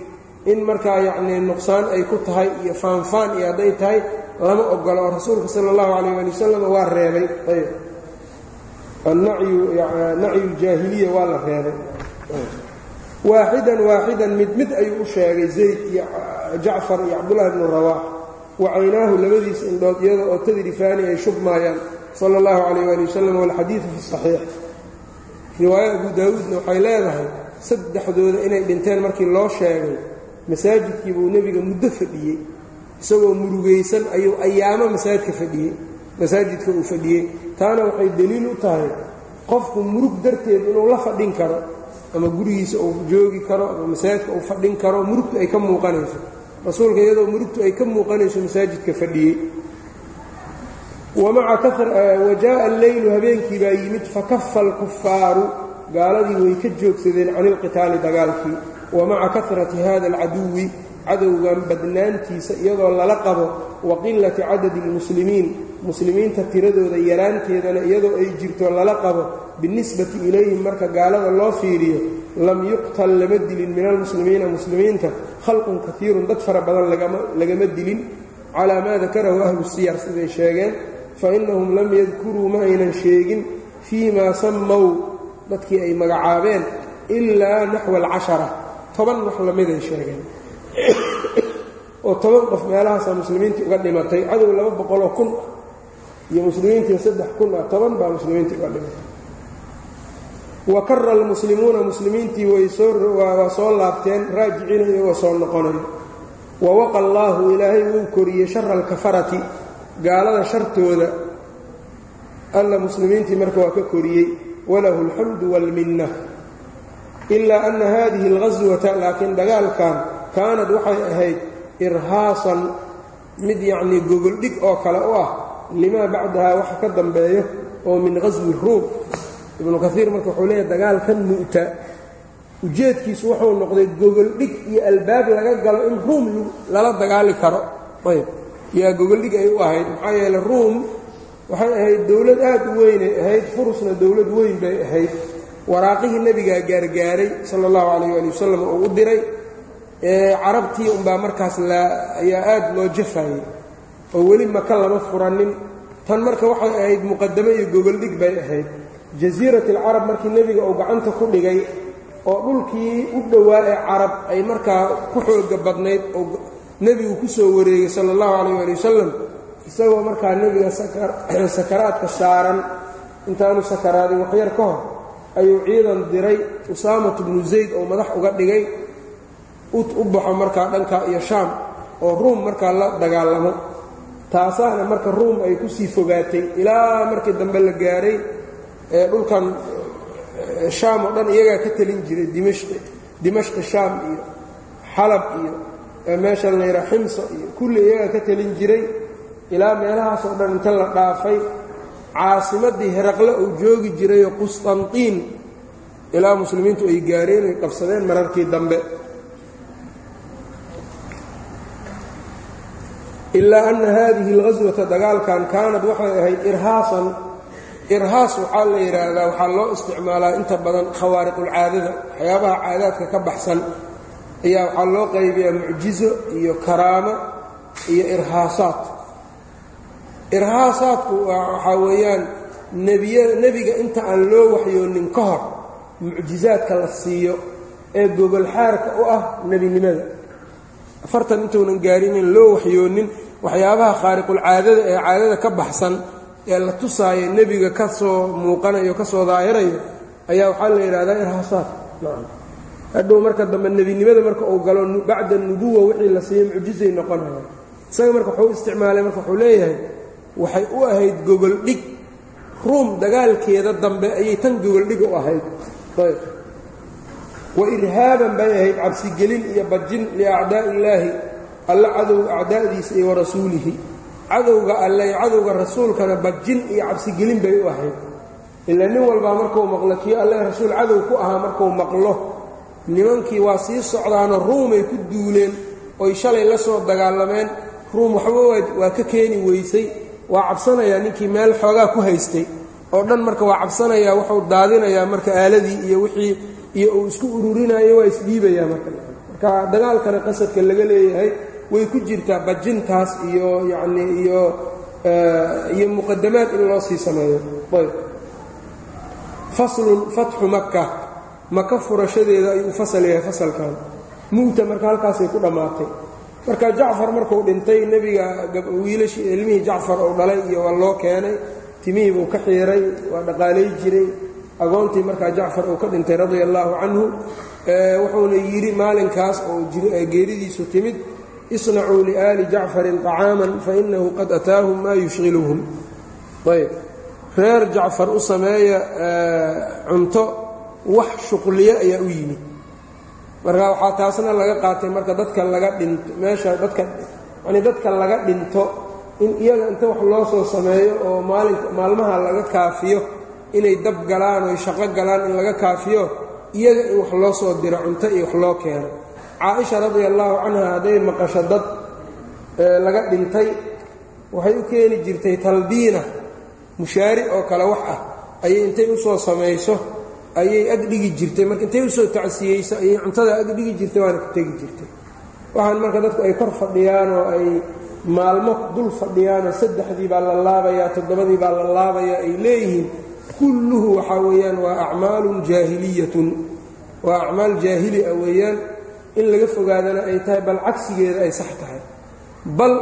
in markaa yacnii nuqsaan ay ku tahay iyo faanfaan iyo hadday tahay lama ogolo oo rasuulka sala allahu calayh waali wasalam waa reebay. Ayb. Nacyu ljaahiliya waa la reebay. Waaxidan waaxidan mid mid ayuu u sheegay zayd iyo jacfar iyo cabdullahi bnu rawaax. Wa caynaahu labadiisa indhood iyada oo tadrifaani ay shubmaayaan sala allahu calayh waali wasalam walxadiidu fi saxiix. Riwaayo abu daawuudna waxay leedahay saddexdooda inay dhinteen markii loo sheegay masaajidkii buu nebiga muddo fadhiyey isagoo murugaysan ayuu ayaamo masaajidka fadhiyey masaajidka uu fadhiyey. Taana waxay deliil u tahay qofku murug darteed inuu la fadhin karo ama gurigiisa uu joogi karo ama masaajidka uu fadhin karo murugtu ay ka muuqanayso. Rasuulka iyadoo murugtu ay ka muuqanayso masaajidka fadhiyey. Wa jaءa alleylu habeenkii baa yimid fakafa alkufaaru gaaladii way ka joogsadeen can ilqitaali dagaalkii. Wa maca karati hada alcaduwi cadowgan badnaantiisa iyadoo lala qabo wa qilati cadadi اlmuslimiin muslimiinta tiradooda yaraanteedana iyadoo ay jirto lala qabo binisbati ilayhim marka gaalada loo fiiriyo lam yuqtal lama dilin min almuslimiina muslimiinta khalqun kaiirun dad fara badan lagama dilin. Calaa maa dakarahu ahlu siyar siday sheegeen. Fainahum lam yadkuruu ma aynan sheegin fii maa sammow dadkii ay magacaabeen ilaa naxwa alcashara toban wax lamiday sheegeen oo toban qof meelahaasaa muslimiintii uga dhimatay cadow laba boqoloo kun iyo muslimiintii saddex kun ah toban baa muslimiintii uga dhimatay. Wa kara almuslimuuna muslimiintii waywaa soo laabteen raajiciina iyagoo soo noqonayo wa waqa allaahu ilaahay wuu koriyey shara alkafarati gaalada shartooda. Alla muslimiintii marka waa ka koriyey walahu alxamdu waalminna ilaa anna haadihi alghaswata laakiin dagaalkan kaanad waxay ahayd irhaasan mid yacnii gogoldhig oo kale u ah limaa bacdahaa waxa ka dambeeyo oo min ghaswi ruum ibnu kaiir marka wuxuu leeyahy dagaalkan mu'ta ujeedkiisu wuxuu noqday gogoldhig iyo albaab laga galo in ruum lala dagaali karo. Ayb yaa gogoldhig ay u ahayd. Maxaa yeele ruum waxay ahayd dowlad aad u weynay ahayd furusna dowlad weyn bay ahayd. Waraaqihii nebigaa gaargaaray sala allahu calayh ali wasalam uu u diray carabtii unbaa markaas ayaa aad loo jafayey oo weli maka lama furanin. Tan marka waxay ahayd muqadamo iyo gogoldhig bay ahayd. Jasiirat alcarab markii nebiga uu gacanta ku dhigay oo dhulkii u dhowaa ee carab ay markaa ku xooga badnayd oo nebigu ku soo wareegay sala allahu calayh ali wasalam isagoo markaa nebiga sakaraadka saaran. Intaanu sakaraadin waxyar ka hor ayuu ciidan diray usaamatu bnu zayd oo madax uga dhigay u baxo markaa dhanka iyo shaam oo ruum markaa la dagaalamo. Taasaana marka ruum ay ku sii fogaatay ilaa markii dambe la gaaray ee dhulkan shaam oo dhan iyagaa ka telin jiray dimashqi shaam iyo xalab iyo meesha la yidhaha ximsa iyo kulli iyagaa ka telin jiray ilaa meelahaas oo dhan inta la dhaafay. Caasimaddii heraqle uu joogi jirayoo qustantiin ilaa muslimiintu ay gaareen ay qabsadeen mararkii dambe ilaa anna haadihi alghaswata dagaalkan kaanad waxay ahayd irhaasan. Irhaas waxaa la yidhaahdaa waxaa loo isticmaalaa inta badan khawaariqulcaadada waxyaabaha caadaadka ka baxsan ayaa waxaa loo qaybiyaa mucjizo iyo karaamo iyo irhaasaat irhaasaadku waxaa weeyaan nebiga inta aan loo waxyoonin ka hor mucjizaadka la siiyo ee gogolxaarka u ah nebinimada afartan intuunan gaarinin loo waxyoonin waxyaabaha khaariqulcaadada ee caadada ka baxsan ee la tusaayo nebiga ka soo muuqanayo ka soo daahirayo ayaa waxaa la yidhahdaa irhaasaad hadhow marka dambe nebinimada marka uu galo bacda nubuwa wixii la siiyo mucjizay noqonaya. Isaga marka wuxuu isticmaalay marka wuxuu leeyahay waxay u ahayd gogol dhig. Ruum dagaalkeeda dambe ayay tan gogoldhig u ahayd wa irhaaban bay ahayd cabsigelin iyo bajin liacdaa'i illaahi alle cadowga acdaa'diisa iyo warasuulihi cadowga alle cadowga rasuulkana bajin iyo cabsigelin bay u ahayd. Ilaa nin walbaa markuu maqlo kii alle rasuul cadow ku ahaa markuu maqlo nimankii waa sii socdaanoo ruumay ku duuleen oy shalay la soo dagaalameen ruum waxba waa ka keeni weysay waa cabsanayaa ninkii meel xoogaa ku haystay. Oo dhan marka waa cabsanayaa wuxuu daadinayaa marka aaladii iyo wixii iyo uu isku ururinayo waa isdhiibayaa marka. Marka dagaalkana qasadka laga leeyahay way ku jirtaa bajintaas iyo yacnii iyo iyo muqadamaad in loo sii sameeyo. Ayb. Faslun fatxu maka maka furashadeeda ayuu fasal yahay fasalkan. Mu'ta marka halkaasay ku dhammaatay marka jacfar markuu dhintay nebiga wiilashii ilmihii jacfar uu dhalay iyo waa loo keenay. Timihii buu ka xiiray waa dhaqaalay jiray agoontii markaa jacfar uu ka dhintay radia allaahu canhu wuxuuna yidhi maalinkaas oo geeridiisu timid isnacuu liaali jacfarin طacaaman fainahu qad ataahum maa yushqiluhum ayb. Reer jacfar u sameeya cunto wax shuqliye ayaa u yimid marka waxaa taasna laga qaatay marka dadka laga dhinto meesha dadka yani dadka laga dhinto in iyaga inta wax loo soo sameeyo oo maalin maalmaha laga kaafiyo inay dab galaan oy shaqo galaan in laga kaafiyo iyaga in wax loo soo diro cunto iyo wax loo keeno. Caaisha radia allaahu canha hadday maqasho dad laga dhintay waxay u keeni jirtay talbiina mushaari oo kale wax ah. Ayay intay u soo samayso ayay agdhigi jirtay. Marka intay u soo tacsiyeyso ayay cuntada agdhigi jirtay waana ku tegi jirtay. Waxaan marka dadku ay kor fadhiyaan oo ay maalmo dul fadhiyaanoo saddexdii baa la laabayaa toddobadii baa la laabayaa ay leeyihiin kulluhu waxaa weeyaan waa acmaalun jaahiliyatun. Waa acmaal jaahili ah weeyaan in laga fogaadana ay tahay bal cagsigeeda ay sax tahay. Bal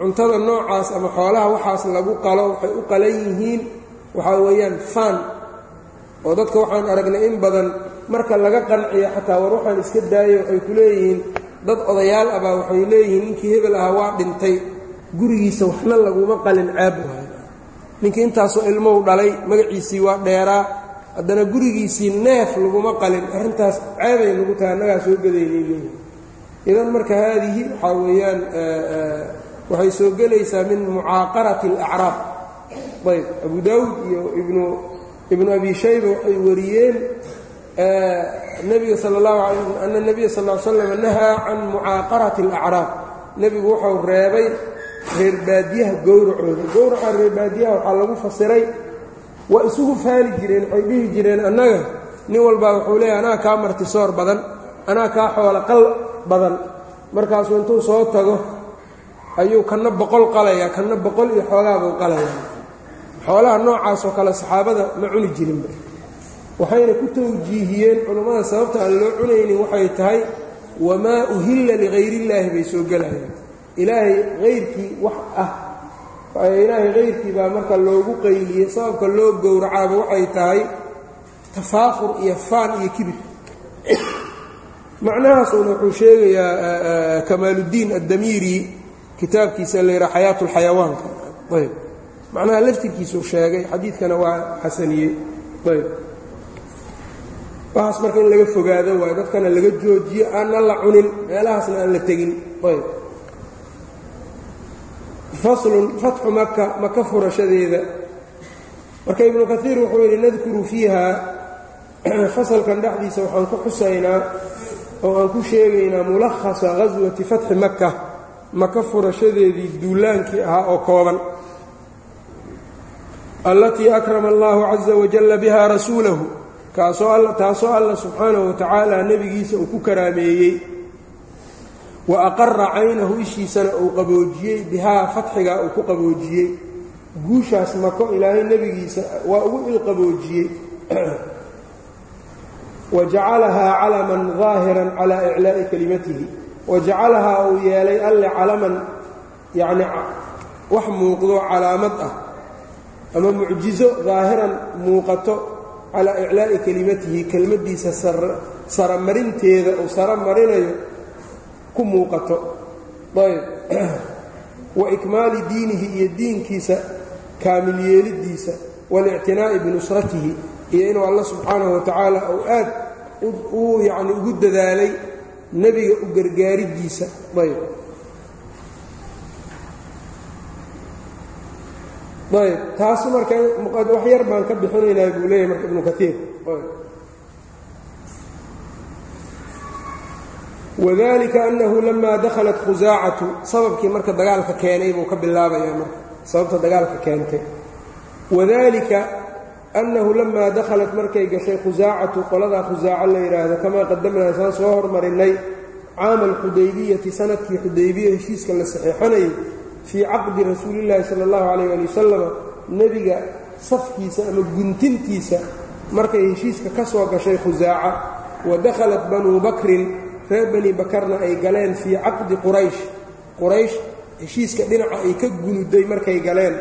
cuntada noocaas ama xoolaha waxaas lagu qalo waxay u qalan yihiin waxaa weeyaan faan oo dadka waxaan aragnay in badan marka laga qanciyo xataa war waxaan iska daayo waxay ku leeyihiin dad odayaal abaa waxay leeyihiin ninkii hebel ahaa waa dhintay. Gurigiisa waxna laguma qalin ceeb waay ninkii intaasoo ilmow dhalay magaciisii waa dheeraa. Haddana gurigiisii neef laguma qalin. Arrintaas ceebay lagu tahay annagaa soo gadaynay leeyihiin idan marka haadihi waxaa weeyaan waxay soo gelaysaa min mucaaqarati alacraab ayb abu daawud iyo ibnu ibnu abi shayba waxay wariyeen nebiga sal اllahu ala ana nebiya sal l slam nahaa can mucaaqarati alacraab nebigu wuxuu reebay reer baadiyaha gowracooda. Gowraca reer baadiyaha waxaa lagu fasiray waa isugu faali jireen waxay dhihi jireen annaga nin walbaa wuxuu leeyahy anaa kaa martisoor badan anaa kaa xoola qal badan. Markaasuu intuu soo tago ayuu kanna boqol qalayaa kanna boqol iyo xoogaabuu qalayaa. Xoolaha noocaasoo kale saxaabada ma cuni jirinba waxayna ku tawjiihiyeen culammada sababta aan loo cunaynin waxay tahay wamaa uhilla lighayrillaahi bay soo gelayaan ilaahay hayrkii wax ah. Ilaahay hayrkii baa marka loogu qayliyey sababka loo gowracaaba waxay tahay tafaakhur iyo faan iyo kibir. Macnahaasuna wuxuu sheegayaa kamaaluddiin addamiiri kitaabkiisa la yidhaha xayaatu lxayawaanka ayb. Macnaha laftirkiisuu sheegay xadiidkana waa xasaniyey ayb. Waxaas marka in laga fogaado waayo dadkana laga joojiyo aanna la cunin meelahaasna aan la tegin. Ayb faslun fatxu maka maka furashadeeda. Marka ibnu kaiir wuxuu yidhi nadkuru fiiha. Fasalkan dhexdiisa waxaan ku xusaynaa oo aan ku sheegaynaa mulahasa ghaswati fatxi maka maka furashadeedii duulaankii ahaa oo kooban. Allatii akrama allahu caza wajalla biha rasuulahu kaasoo taasoo alla subxaanahu watacaala nebigiisa uu ku karaameeyey wa aqara caynahu ishiisana uu qaboojiyey bihaa fatxigaa uu ku qaboojiyey. Guushaas mako ilaahay nebigiisa waa ugu ilqaboojiyey wa jacalahaa calaman daahiran calaa iclaa'i kelimatihi wa jacalahaa uu yeelay alle calaman yacni wax muuqdo calaamad ah ama mucjizo daahiran muuqato calaa iclaa'i kelimatihi kelmaddiisa saramarinteeda uu sara marinayo ku muuqato. Ayb. Wa ikmaali diinihi iyo diinkiisa kaamil yeelidiisa waاlictinaa'i binusratihi iyo inuu alla subxaanahu wa tacaala uu aad uu yacni ugu dadaalay nebiga u gargaaridiisa ayb. Ayb. Taas marka wax yar baan ka bixinaynaa buu leeyahay marka ibnu kaiir wadalika annahu lamaa dakhalat khusaacatu sababkii marka dagaalka keenay buu ka bilaabayaa marka sababta dagaalka keentay. Wadalika annahu lamaa dakhalat markay gashay khusaacatu qoladaa khusaaco la yidhaahdo kamaa qadamnaa saan soo hormarinnay caama alxudaybiyati sannadkii xudaybiya heshiiska la saxiixanayay fii caqdi rasuulillaahi sala allahu calayh ali wasalama nebiga safkiisa ama guntintiisa markay heshiiska ka soo gashay khusaaca wa dakhalat banuu bakrin reer bani bakarna ay galeen fii caqdi quraysh. Quraysh heshiiska dhinaca ay ka gunuday markay galeen.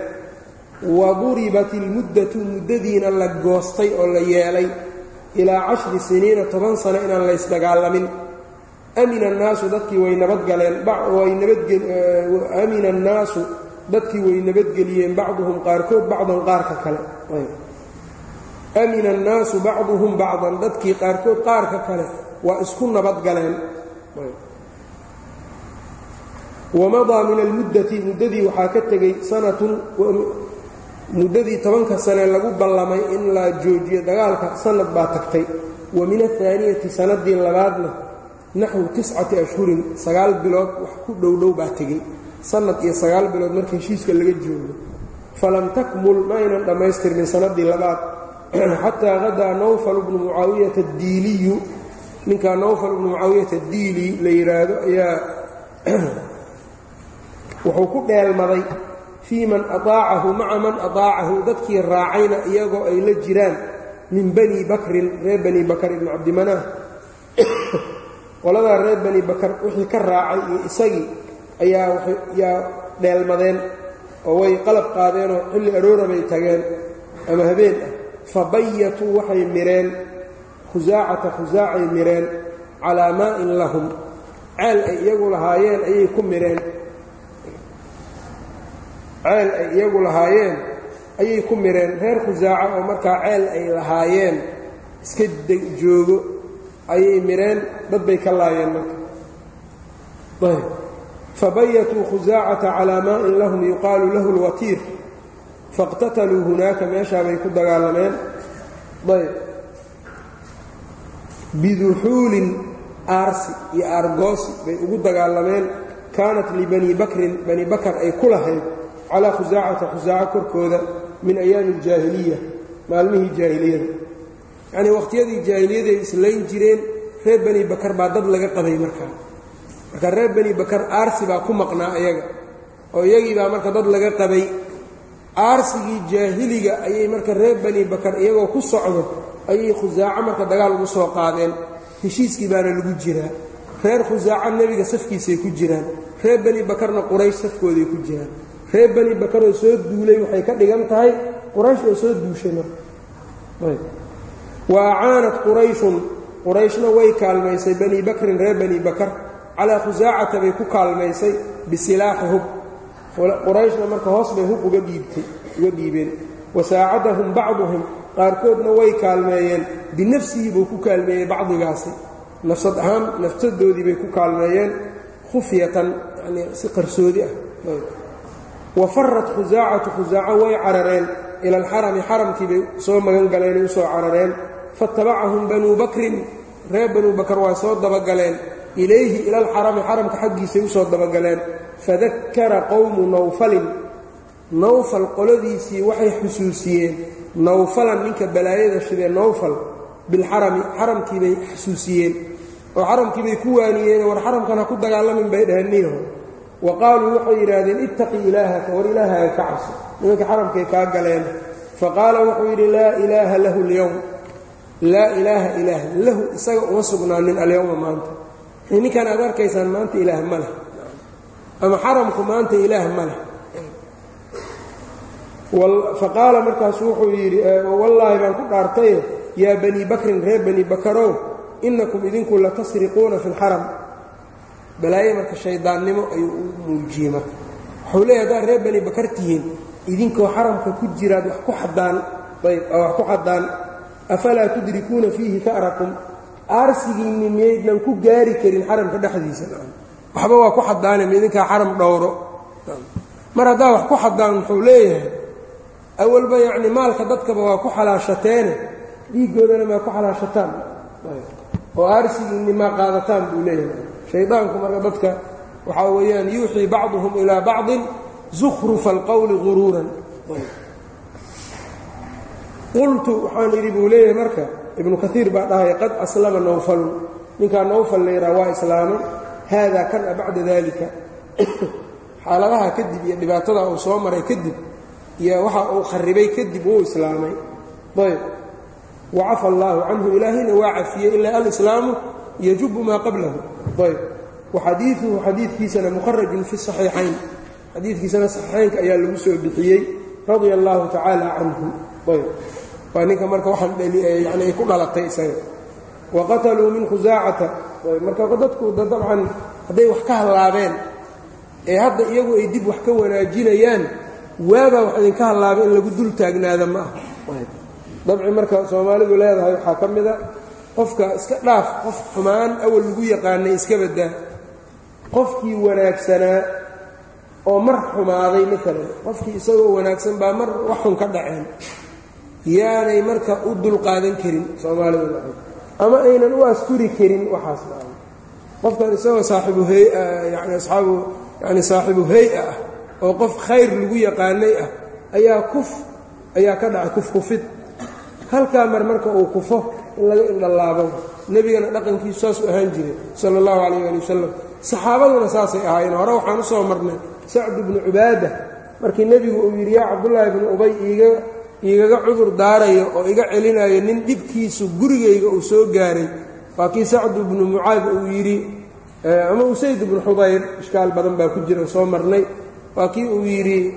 Wa duribat ilmuddatu muddadiina la goostay oo la yeelay ilaa cashri siniina toban sano inaan laysdagaalamin amina annaasu dadkii way nabadgaleen way nabadamina annaasu dadkii way nabadgeliyeen bacduhum qaarkood bacdan qaarka kale. Amina annaasu bacduhum bacdan dadkii qaarkood qaarka kale waa isku nabadgaleen wamadaa min almuddati muddadii waxaa ka tegey sanatun muddadii tobanka sane lagu ballamay in la joojiyo dagaalka sanad baa tagtay. Wa min ahaaniyati sanadii labaadna naxwu tiscati ashhurin sagaal bilood wax ku dhowdhow baa tegey. Sanad iyo sagaal bilood marka heshiiska laga joogo. Falam takmul ma aynan dhammaystirmin sanadii labaad. Xataa hadaa nawfal bnu mucaawiyata addiiliyu ninkaa nawfal bnu mucaawiyata addiili la yidhaahdo ayaa wuxuu ku dheelmaday fii man ataacahu maca man ataacahu dadkii raacayna iyagoo ay la jiraan min bani bakrin reer bani bakar ibni cabdimanaah qoladaa reer bani bakar wixii ka raacay iyo isagii ayaa yaa dheelmadeen oo way qalab qaadeenoo xilli aroora bay tageen ama habeen ah. Fa bayatuu waxay mireen khusaacata khusaacay mireen calaa maa'in lahum. Ceel ay iyagu lahaayeen ayay ku mireen. Ceel ay iyagu lahaayeen ayay ku mireen. Reer khusaaca oo markaa ceel ay lahaayeen iska joogo ayay mireen. Dad bay ka laayeen marka. Ayb. Fabayatuu khusaacata calaa maa'in lahum yuqaalu lahu اlwatiir fاqtataluu hunaaka meeshaa bay ku dagaalameen. Ayb biduxuulin aarsi iyo aargoosi bay ugu dagaalameen kaanat libani bakrin bani bakar ay ku lahayd calaa khusaacata khusaaco korkooda min ayaami aljaahiliya maalmihii jaahiliyada. Yacnii wakhtiyadii jaahiliyada ay islayn jireen reer bani bakar baa dad laga qabay markaa. Marka reer bani bakar aarsi baa ku maqnaa iyaga oo iyagii baa marka dad laga qabay. Aarsigii jaahiliga ayay marka reer bani bakar iyagoo ku socdo ayay khusaaco marka dagaal ugu soo qaadeen. Heshiiskii baana lagu jiraa. Reer khusaaco nebiga safkiisay ku jiraan. Reer bani bakarna quraysh safkooday ku jiraan. Reer bani bakaroo soo duulay waxay ka dhigan tahay quraysh oo soo duushay marka wa acaanat qurayshun. Qurayshna way kaalmaysay bani bakrin reer bani bakar. Calaa khusaacata bay ku kaalmaysay bisilaaxi hub. Qurayshna marka hoos bay hub uga dhiibtay uga dhiibeen wasaacadahum bacduhum qaarkoodna way kaalmeeyeen. Binafsihi buu ku kaalmeeyey bacdigaasi. Nafsad ahaan nafsadoodii bay ku kaalmeeyeen khufyatan yani si qarsoodi ah. Wa farat khusaacatu khusaaco way carareen. Ila alxarami xaramkii bay soo magan galeen soo carareen. Fatabacahum banuu bakrin reer banuu bakar waa soo dabagaleen. Ilayhi ila alxarami xaramka xaggiisay u soo dabagaleen. Fadakkara qowmu nawfalin. Nawfal qoladiisii waxay xusuusiyeen nawfalan ninka balaayada shidee nawfal bilxarami xaramkii bay xusuusiyeen. Oo xaramkii bay ku waaniyeen war xaramkan ha ku dagaalamin bay dhaheen niyaho wa qaaluu waxay yidhaahdeen ittaqi ilaahaka war ilaahaaga ka cabso. Nimanka xaramkay kaa galeen. Faqaala wuxuu yidhi laa ilaaha lahu اlyowm laa ilaaha ilaah lahu isaga uma sugnaanin alyowma maanta. Ninkan aad arkaysaan maanta ilaah ma leh. Ama xaramku maanta ilaah ma leh faqaala markaasu wuxuu yidhi wallaahi baan ku dhaartaye yaa banii bakrin reer bani bakarow innakum idinku latasriquuna fi lxaram balaaye marka shaydaannimo ayuu u muujiyey marka. Wuxuu leeyahy haddaad reer bani bakar tihiin idinkoo xaramka ku jiraad wax ku xadaan ayb wax ku xadaan afalaa tudrikuuna fiihi ka'rakum aarsigiinni miyaydnan ku gaari karin xaramka dhexdiisa. Waxba waa ku xadaane ma idinkaa xaram dhowro. Mar haddaa wax ku xadaan wuxuu leeyahay awalba yacni maalka dadkaba waa ku xalaashateene dhiiggoodana maa ku xalaashataan. Oo aarsigiinni maa qaadataan buu leeyahay. Shaydaanku marka dadka waxaa weeyaan yuuxii bacduhum ilaa bacdin zukhrufa alqowli guruuran qultu waxaan idhi buu leeyahay marka ibnu kaiir baa dhahaya qad aslama nawfalun. Ninkaa nawfal layraa waa islaamay haadaa kana bacda dalika xaaladaha kadib iyo dhibaatada uu soo maray kadib iyo waxa uu kharibay kadib wuu islaamay. Ayb wacafa allaahu canhu ilaahayna waa cafiyey ilaa alislaamu yajubu maa qablahu. Ayb waxadiiuhu xadiidkiisana mukharajun fi saxiixayn. Xadiidkiisana saxiixaynka ayaa lagu soo bixiyey radia allaahu tacaala canhu. Ayb waa ninka marka waxaan yani ay ku dhalatay isaga. Wa qataluu min khusaacata marka dadku dabcan hadday wax ka hallaabeen ee hadda iyagu ay dib wax ka wanaajinayaan waabaa wax idinka hallaabay in lagu dul taagnaada ma ah dabci marka soomaalidu leedahay waxaa ka mida qofka iska dhaaf qof xumaan awal lagu yaqaanay iska baddaa qofkii wanaagsanaa oo mar xumaaday maalan qofkii isagoo wanaagsan baa mar waxxun ka dhaceen. Yaanay marka u dulqaadan karin soomaalidu ama aynan u asturi karin waxaas qofkan isagoo saaxibu hay'a yani asxaabu yani saaxibu hay'a ah oo qof khayr lagu yaqaanay ah ayaa kuf ayaa ka dhacay kufkufid halkaa mar marka uu kufo in laga indhallaabo nebigana dhaqankiisu saasuu ahaan jiray sala allahu calayh ali wasalam saxaabaduna saasay ahaayeen. Hore waxaan u soo marnay sacdu bnu cubaada markii nebigu uu yidhi yaa cabdullaahi bnu ubay iiga igaga cudur daarayo oo iga celinayo nin dhibkiisu gurigayga uu soo gaaray. Waa kii sacdu bnu mucaad uu yidhi ama usayd bnu xudayr ishkaal badan baa ku jira soo marnay waa kii uu yidhi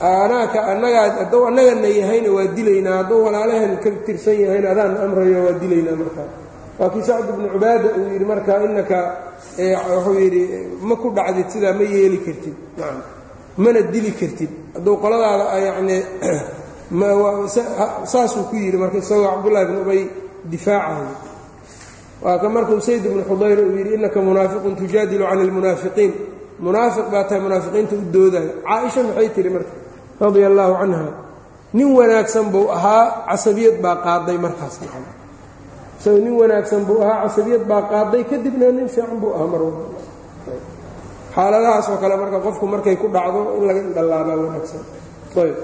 anaaka annagaa hadduu annagana yahayna waa dilaynaa hadduu walaalahan ka tirsan yahayna adaan amrayo waa dilaynaa markaa. Waa kii sacdu bnu cubaada uu yidhi marka innaka wuxuu yidhi ma ku dhacdid sidaa ma yeeli kartid mana dili kartid. Hadduu qoladaada yacni saasuu ku yidhi marka isagoo cabdullaahi bn ubay difaacayo. Waa ka markuu sayd bnu xudayr uu yidhi innaka munaafiqun tujaadilu cani lmunaafiqiin munaafiq baa tahay munaafiqiinta u doodayo caaisha maxay tihi marka? Radia allaahu canha. Nin wanaagsan buu ahaa casabiyad baa qaaday markaas isagoo nin wanaagsan buu ahaa casabiyad baa qaaday kadibna nin fiican buu ahaa mar walba. Xaaladahaas oo kale marka qofku markay ku dhacdo in laga indhallaabaa wanaagsan. Ayb.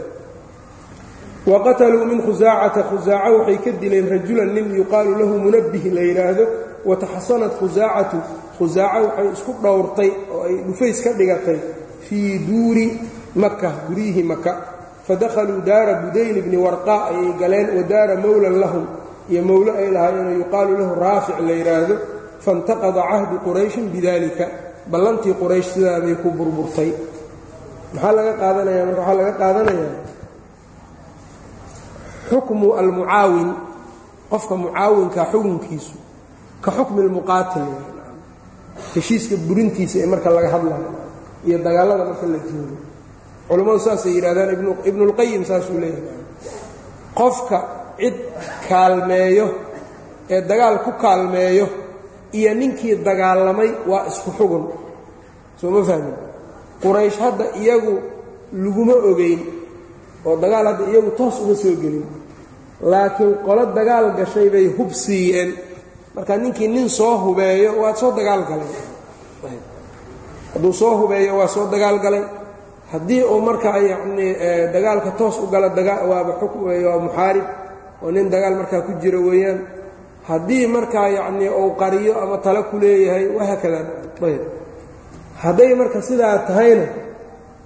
Waqataluu min khusaacata khusaaca waxay ka dileen rajulan nin yuqaalu lahu munabbih la yidhaahdo wataxasanat khusaacatu khusaaca waxay isku dhowrtay oo ay dhufays ka dhigatay fii duuri maka guryihii maka fadakhaluu daara budayl bni warqaa ayay galeen wa daara mowlan lahum. Iyo mowlo ay lahaayeenoo yuqaalu lahu raafic la yidhaahdo faintaqada cahdu qurayshin bidalika ballantii quraysh sidaabay ku burburtay. Maxaa laga qaadanaya? Marka waxaa laga qaadanayaa xukmu almucaawin qofka mucaawinka xukunkiisu ka xukmi lmuqaatil heshiiska burintiisa ee marka laga hadlayo iyo dagaalada marka la joogo. Culammadu saasay yidhahdaan ibnulqayim saasuu leeyahay qofka cid kaalmeeyo ee dagaal ku kaalmeeyo iyo ninkii dagaalamay waa isku xugun soo ma fahmin? Quraysh hadda iyagu laguma ogeyn oo dagaal hadda iyagu toos uma soo gelin laakiin qolo dagaal gashay bay hub siiyeen marka ninkii nin soo hubeeyo waa soo dagaal galay. Hadduu soo hubeeyo waa soo dagaal galay. Haddii uu markaa yacnii dagaalka toos u galo waaba waa muxaarib oo nin dagaal markaa ku jiro weeyaan haddii markaa yacnii uu qariyo ama talo ku leeyahay wahaakada ayb. Hadday marka sidaa tahayna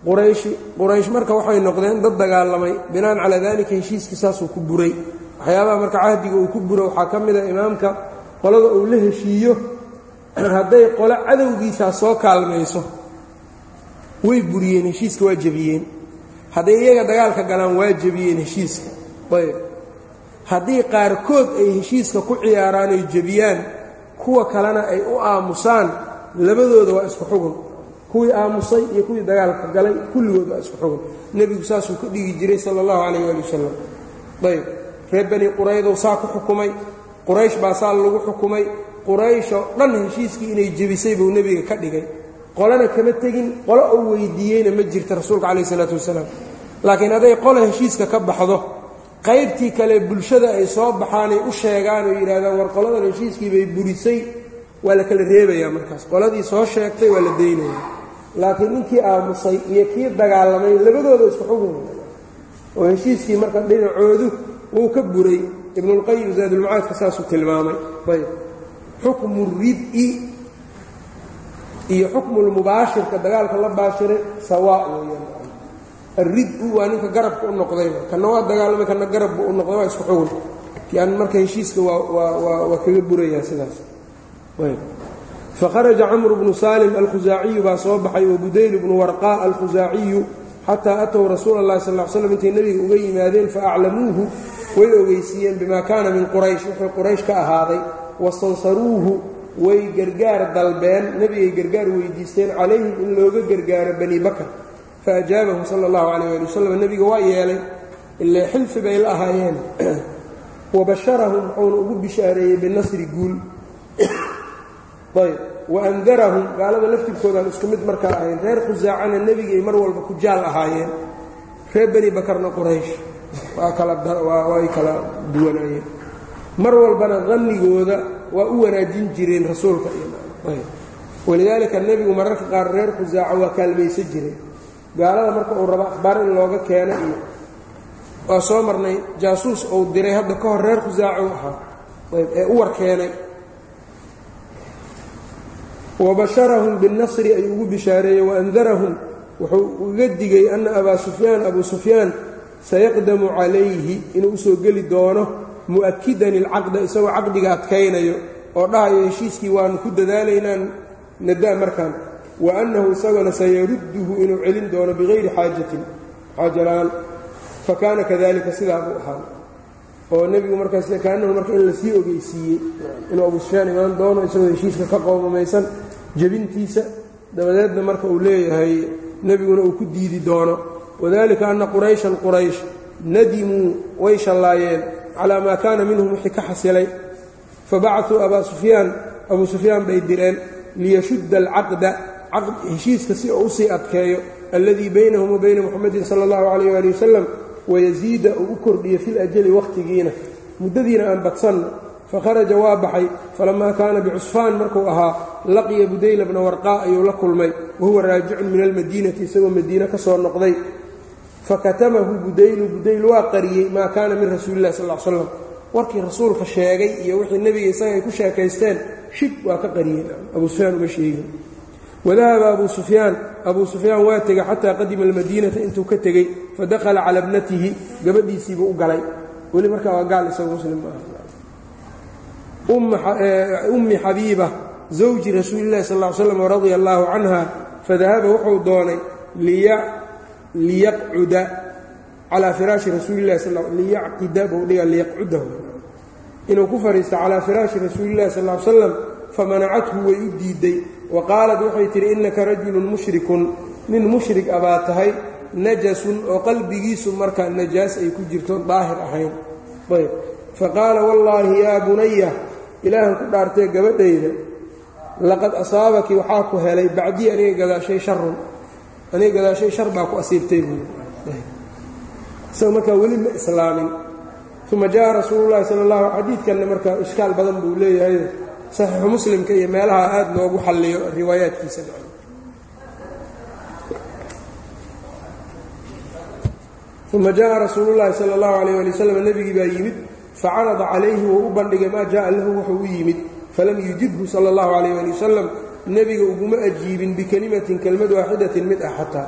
quraysh quraysh marka waxay noqdeen dad dagaalamay binaan calaa daalika heshiiskii saasuu ku buray. Waxyaabaha marka cahdiga uu ku buro waxaa ka mid a imaamka qolada uu la heshiiyo hadday qolo cadowgiisaa soo kaalmayso way buriyeen heshiiska waa jebiyeen hadday iyaga dagaalka galaan waa jebiyeen heshiiska. Ayb. Haddii qaarkood ay heshiiska ku ciyaaraan oy jebiyaan kuwa kalena ay u aamusaan labadooda waa isku xugun. Kuwii aamusay iyo kuwii dagaalka galay kulligood waa isku xugun. Nebigu saasuu ka dhigi jiray sala allahu calayh waali wasalam ayb. Reer bani quraydow saa ku xukumay quraysh baa saa lagu xukumay. Qurayshoo dhan heshiiskii inay jebisay buu nebiga ka dhigay. Qolana kama tegin qolo uu weydiiyeyna ma jirta rasuulka calayh isalaatu wasalaam. Laakiin hadday qole heshiiska ka baxdo qaybtii kale bulshada ay soo baxaanay u sheegaan oo yidhahdaan war qoladan heshiiskii bay burisay waa la kala reebayaa markaas. Qoladii soo sheegtay waa la daynaya. Laakiin ninkii aamusay iyo kii dagaalamay labadooda isku xugun oo heshiiskii marka dhinacoodu wuu ka buray ibnulqayim zaadulmacaadka saasuu tilmaamay. Ayb. Xukmu rid'i iyo xukmulmubaashirka dagaalka la baashiray sawaa weeyaan alrid-u waa ninka garabka u noqdayba kana waa dagaalamay kana garab buu u noqday waa isku xugun yan marka heshiiska waa kaga burayaa sidaas. Fakharaja camru bnu salim alkhusaaciyu baa soo baxay wabudayl bnu warqaa alkhusaaciyu xataa atow rasuula اllahi sal l slam intay nebiga uga yimaadeen faaclamuuhu way ogeysiiyeen bima kaana min quraysh wuxuu quraysh ka ahaaday wastansaruuhu way gargaar dalbeen nebigay gargaar weydiisteen calayhim in looga gargaaro bani bakr. Faajaabahu sala اllahu calayh ali wasalam nebiga waa yeelay ilaa xilfi bay la ahaayeen. Wabasharahum wuxuuna ugu bishaareeyey binasri guul. Ayb waandarahum gaalada laftirkoodaan isku mid markaa ahayn reer khusaacana nebigay mar walba ku jaal ahaayeen reer beni bakarna quraysh. Way kala duwanaayeen. Mar walbana qannigooda waa u wanaajin jireen rasuulka walidaalika nebigu mararka qaar reer khusaaca waa kaalmaysan jiray gaalada marka uu rabo akhbaar in looga keeno iyo waa soo marnay jaasuus uu diray hadda ka hor reer khusaaca u ahaa ee u war keenay wabasharahum binnasri ayuu ugu bishaareeyey waandarahum wuxuu uga digay anna abaa sufyaan abuu sufyaan sayaqdamu calayhi inuu u soo geli doono mu'akidan ilcaqda isagoo caqdiga adkaynayo oo dhahayo heshiiskii waanu ku dadaalaynaan nadaa markaan wa annahu isagona sayarudduhu inuu celin doono bikayri xaajatin xaaja la'aan fa kaana kadalika sidaa buu ahaa oo nebigu markaas kaanahu marka in la sii ogeysiiyey inuu abuu sufyaan imaan doono isagoo heshiiska ka qoomamaysan jebintiisa dabadeedna marka uu leeyahay nebiguna uu ku diidi doono. Wadalika anna qurayshan quraysh nadimuu way shallaayeen calaa maa kaana minhum wixii ka xasilay. Fabacasuu abaa sufyaan abuu sufyaan bay direen liyashudda alcaqda heshiiska si uu u sii adkeeyo alladii baynahum wa bayna muxamedin sala allahu calayh waali wasalam wayasiida uu u kordhiyo fi lajali wakhtigiina muddadiina aan badsanno fakharaja waa baxay falamaa kaana bicusfaan markuu ahaa laqiya budayla bna warqaa ayuu la kulmay wahuwa raajicun min almadiinati isagoo madiine ka soo noqday fakatamahu budaylu budayl waa qariyey maa kaana min rasuulillahi sal slam warkii rasuulka sheegay iyo wixii nebiga isaga ay ku sheekaysteen shib waa ka qariyeen abuu sufyaan uma sheegin wadahaba abuu sufyaan abuu sufyaan waa tegey xataa qadima almadiinata intuu ka tegey fadakhala cala bnatihi gabadhiisiibuu u galay. Weli markaa waa gaal isaga muslim maaha ummi xabiiba zawji rasuulillahi sal l slam radia allaahu canha fadahaba wuxuu doonay liyaqcuda calaa firaashi rasuulilahi liyacqida buu dhiga liyaqcudahu. Inuu ku fadhiisto calaa firaashi rasuulillahi sal l slam famanacathu way u diiday wa qaalat waxay tihi innaka rajulun mushrikun. Nin mushrik abaa tahay najasun oo qalbigiisu markaa najaas ay ku jirto daahir ahayn. Ayb. Faqaala wallaahi yaa bunaya ilaahan ku dhaartee gabadhayda laqad asaabaki waxaa ku helay bacdii aniga gadaashay sharun aniga gadaashay shar baa ku asiibtay buui isagoo markaa weli ma islaamin. Uma jaa rasuulu llahi sala allahu xadiidkanna markaa ishkaal badan buu leeyahay saxiixu muslimka iyo meelaha aad loogu xalliyo riwaayaadkiisa uma jaءa rasuulu llahi sala اllahu alayh ali wasalam nebigii baa yimid facarada calayhi wou u bandhigay maa jaءa lahu wuxuu u yimid falam yujibhu sala اllahu alayh ali wasalam nebiga uguma ajiibin bikelimatin kelmad waaxidatin mid ah xataa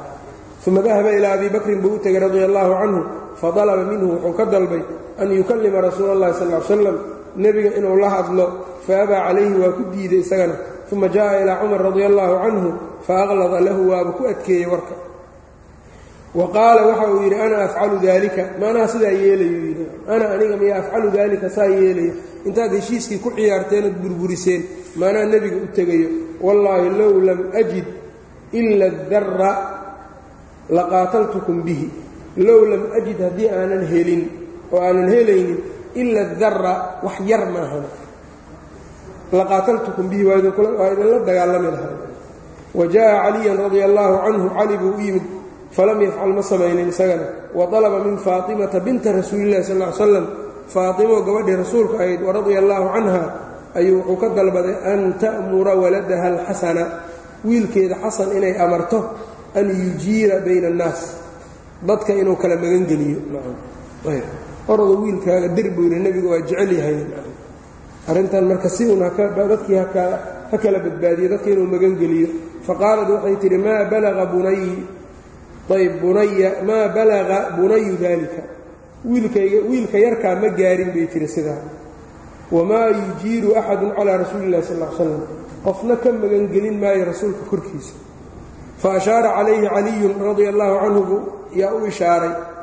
uma dahaba ilaa abi bakrin buu u tegay radia allaahu canhu fadalaba minhu wuxuu ka dalbay an yukallima rasuula allahi sal l slam nebiga inuu la hadlo faabaa calayhi waa ku diiday isagana. Uma jaءa ilaa cumar radia allaahu canhu faaqlada lahu waaba ku adkeeyey warka. Wa qaala waxa uu yidhi ana afcalu daalika? Maanaa sidaa yeelayu yidhi. Ana aniga miya afcalu daalika? Saa yeelaya intaad heshiiskii ku ciyaarteen ood burburiseen. Maanaa nebiga u tegayo. Wallaahi low lam ajid ila dara laqaataltukum bihi. Low lam ajid haddii aanan helin oo aanan helaynin ila dara wax yar maahan laqaataltukum bihi waa idinla dagaalami lahaa. Wa jaءa caliyan radia allaahu canhu cali buu u yimid falam yafcal ma samaynin isagana. Wa طalaba min faatimata binta rasuulillahi sal slam faatimo gabadhii rasuulka ahayd waradia allaahu canha ayuu wuxuu ka dalbaday an ta'mura waladaha alxasana wiilkeeda xasan inay amarto an yujiira bayna annaas. Dadka inuu kala magangeliyo orada wiilkaaga dir buu yidhi nebigu waa jecel yahay. Arrintan marka si un dadkii ha kala badbaadiyo dadka inuu magangeliyo faqaalad waxay tidhi maa balaga bunayi ayb bunaya maa balaga bunayu daalika wiilkayga wiilka yarkaa ma gaarin bay tihi sidaa wamaa yujiiru axadun calaa rasuuli illahi sal l slam qofna ka magangelin maayo rasuulka korkiisa. Fa ashaara calayhi caliyun radia allaahu canhu yaa u ishaaray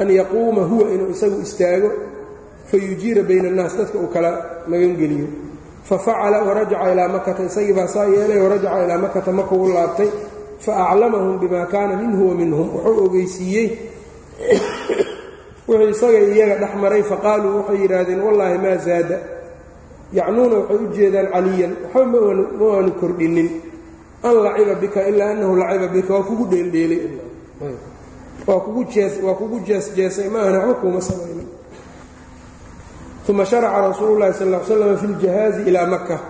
an yaquuma huwa inuu isagu istaago fayujiira bayna annaas dadka uu kala magangeliyo fafacala warajaca ilaa makata isagii baa saa yeelay warajaca ilaa makata maka u laabtay. Faaclamahum bima kaana minhu wa minhum wuxuu ogeysiiyey. Wuxuu isaga iyaga dhex maray faqaaluu waxay yidhaahdeen wallaahi maa zaada. Yacnuuna waxay u jeedaan caliyan waxba ma aanu kordhinin. An laciba bika ilaa annahu laciba bika waa kugu dheeldheelay waa kugu waa kugu jeesjeesay maahana waxba kuuma samaynin. Uma sharaca rasuulu llahi sal l slam fi ljahaazi ilaa maka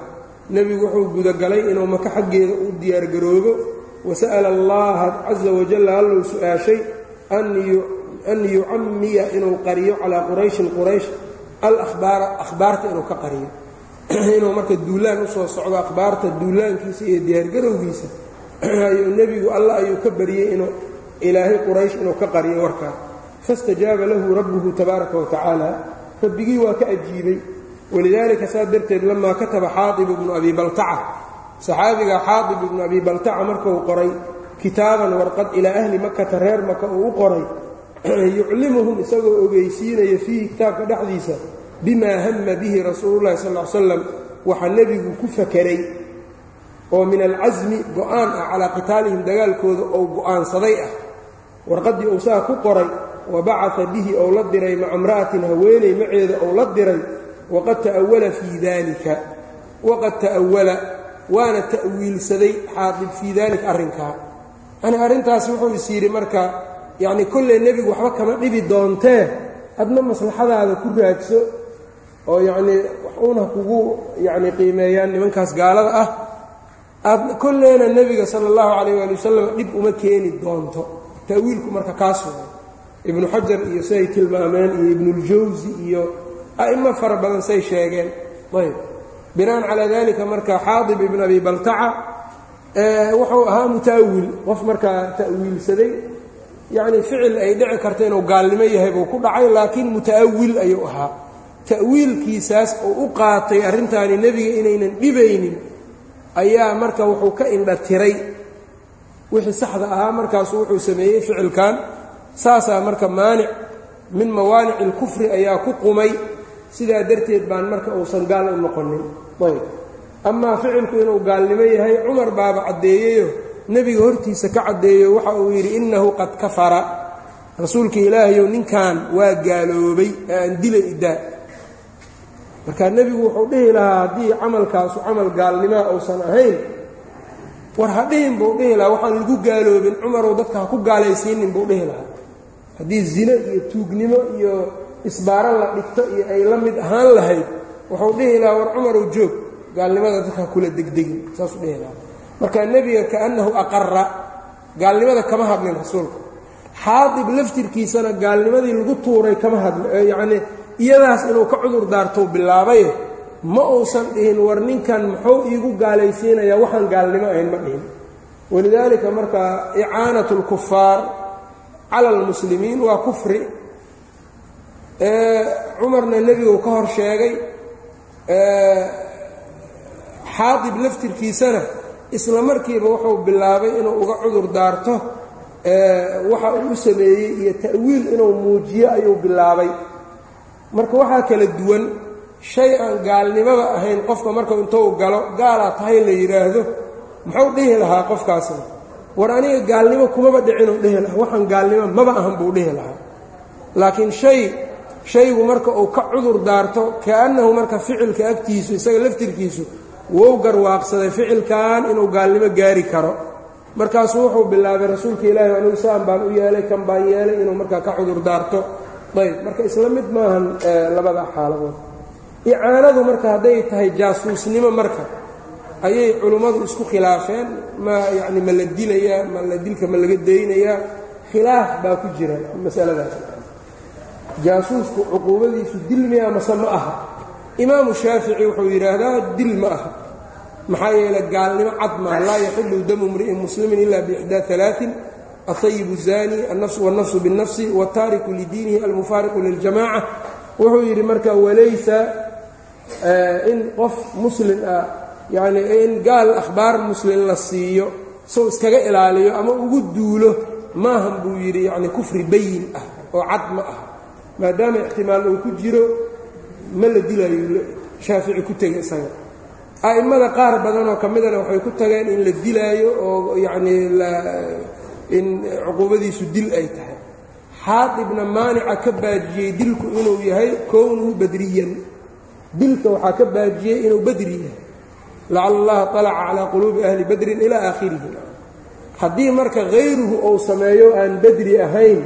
nebigu wuxuu gudagalay inuu maka xaggeeda u diyaargaroobo. Wasa'ala allaha caza wajalla allou su'aashay an yucamiya inuu qariyo calaa qurayshin quraysh alahbaara ahbaarta inuu ka qariyo. Inuu marka duulaan u soo socdo akhbaarta duulaankiisa iyo diyaargarowgiisa ayuu nebigu alla ayuu ka bariyey inuu ilaahay quraysh inuu ka qariyo warkaa faاstajaaba lahu rabbuhu tabaaraka wa tacaala. Rabbigii waa ka ajiibay. Walidaalika saa darteed lamaa kataba xaadib ibnu abi baltaca. Saxaabiga xaadib ibnu abi baltaca markuu qoray kitaaban warqad ilaa ahli makata reer maka uu u qoray yuclimuhum isagoo ogeysiinaya fiihi kitaabka dhexdiisa bimaa hama bihi rasuululahi sal slam waxaa nebigu ku fakeray oo min alcasmi go'aan ah calaa qitaalihim dagaalkooda ou go'aansaday ah warqaddii uu saa ku qoray wa bacaa bihi ou la diray maca imra'atin haweeney maceeda ou la diray waqad ta'awala fii daalika waqad ta'awala waana ta'wiilsaday xaadib fii daalika arrinkaa. Yani arrintaas wuxuu is yidhi marka yacni kolley nebigu waxba kama dhibi doontee adna maslaxadaada ku raadso oo yacnii waxuuna kugu yacni qiimeeyaan nimankaas gaalada ah aad kolleyna nebiga sala allahu calayh waali wasalam dhib uma keeni doonto ta'wiilku marka kaas waay. Ibnu xajar iyo siday tilmaameen iyo ibnuuljawsi iyo a'imo fara badan say sheegeen. Ayb bina'an calaa dalika marka xaadib ibn abi baltaca wuxuu ahaa muta'awil. Qof markaa ta'wiilsaday yacni ficil ay dhici karta inuu gaalnimo yahay buu ku dhacay laakiin muta'awil ayuu ahaa. Ta'wiilkiisaas uu u qaatay arrintaani nebiga inaynan dhibaynin ayaa marka wuxuu ka indhatiray wixii saxda ahaa markaasu wuxuu sameeyey ficilkan saasaa marka maanic min mawaanici اlkufri ayaa ku qumay. Sidaa darteed baan marka uusan gaal u noqonin. Ayb. Amaa ficilku inuu gaalnimo yahay cumar baaba caddeeyeyo nebiga hortiisa ka caddeeyo waxa uu yidhi innahu qad kafara. Rasuulka ilaahayow ninkan waa gaaloobay ee aan dila idaa markaa nebigu wuxuu dhihi lahaa haddii camalkaasu camal gaalnimaa uusan ahayn war ha dhihin buu dhihi lahaa waxaan lagu gaaloobin cumarow dadka ha ku gaalaysiinin buu dhihi lahaa. Haddii zino iyo tuugnimo iyo isbaaro la dhigto iyo ay la mid ahaan lahayd wuxuu dhihi lahaa war cumarow joog. Gaalnimada dadka ha kula degdegin saasuu dhihi lahaa. Marka nebiga kaannahu aqara gaalnimada kama hadlin rasuulka. Xaadib laftirkiisana gaalnimadii lagu tuuray kama hadli yacnii iyadaas inuu ka cudur daartou bilaabaye ma uusan dhihin war ninkan muxuu iigu gaalaysiinayaa waxaan gaalnimo ahayn ma dhihin. Walidaalika markaa icaanatu اlkufaar cala اlmuslimiin waa kufri. Cumarna nebigu ka hor sheegay xaadib laftirkiisana isla markiiba wuxuu bilaabay inuu uga cudur daarto waxa uu u sameeyey iyo ta'wiil inuu muujiyo ayuu bilaabay. Marka waxaa kala duwan shay aan gaalnimaba ahayn qofka marka intuu galo gaalaa tahay la yidhaahdo muxuu dhihi lahaa qofkaasna war aniga gaalnimo kumaba dhicinuu dhihi lahaa waxaan gaalnimo maba ahan buu dhihi lahaa. Laakiin shay shaygu marka uu ka cudur daarto kaannahu marka ficilka agtiisu isaga laftirkiisu wou garwaaqsaday ficilkan inuu gaalnimo gaari karo. Markaasuu wuxuu bilaabay rasuulka ilaahi anigu saan baan u yeelay kan baan yeelay inuu markaa ka cudur daarto. Ayb marka isla mid maahan labada xaaladood icaanadu marka hadday tahay jaasuusnimo marka ayay culimmadu isku khilaafeen ma yacni ma la dilayaa ma la dilka ma laga daynayaa khilaaf baa ku jira masaladaas jaasuusku cuquubadiisu dil miya mase ma aha imaamu shaafici wuxuu yidhaahdaa dil ma aha maxaa yeelay gaalnimo cad maa laa yaxilu damu mri'in muslimin ila bixdaa alaain aلطayib الzani wالnafsu bالnafsi wاtaariku lidiinihi almufaariqu liljamaca wuxuu yidhi marka walaysa in qof muslin ah yani in gaal akhbaar muslin la siiyo sow iskaga ilaaliyo ama ugu duulo maahan buu yidhi yani kufri bayin ah oo cad ma ah maadaama ixtimaal uu ku jiro ma la dilayo shaafici ku tega isaga. A'immada qaar badanoo ka midana waxay ku tageen in la dilaayo oo yacnii in cuquubadiisu dil ay tahay. Xaadibna maanica ka baajiyey dilku inuu yahay kownuhu badriyan dilka waxaa ka baajiyey inuu badri yahay. Lacala allaha طalaca calaa quluubi ahli badrin ilaa aakhirihi. Haddii marka hayruhu uu sameeyo aan badri ahayn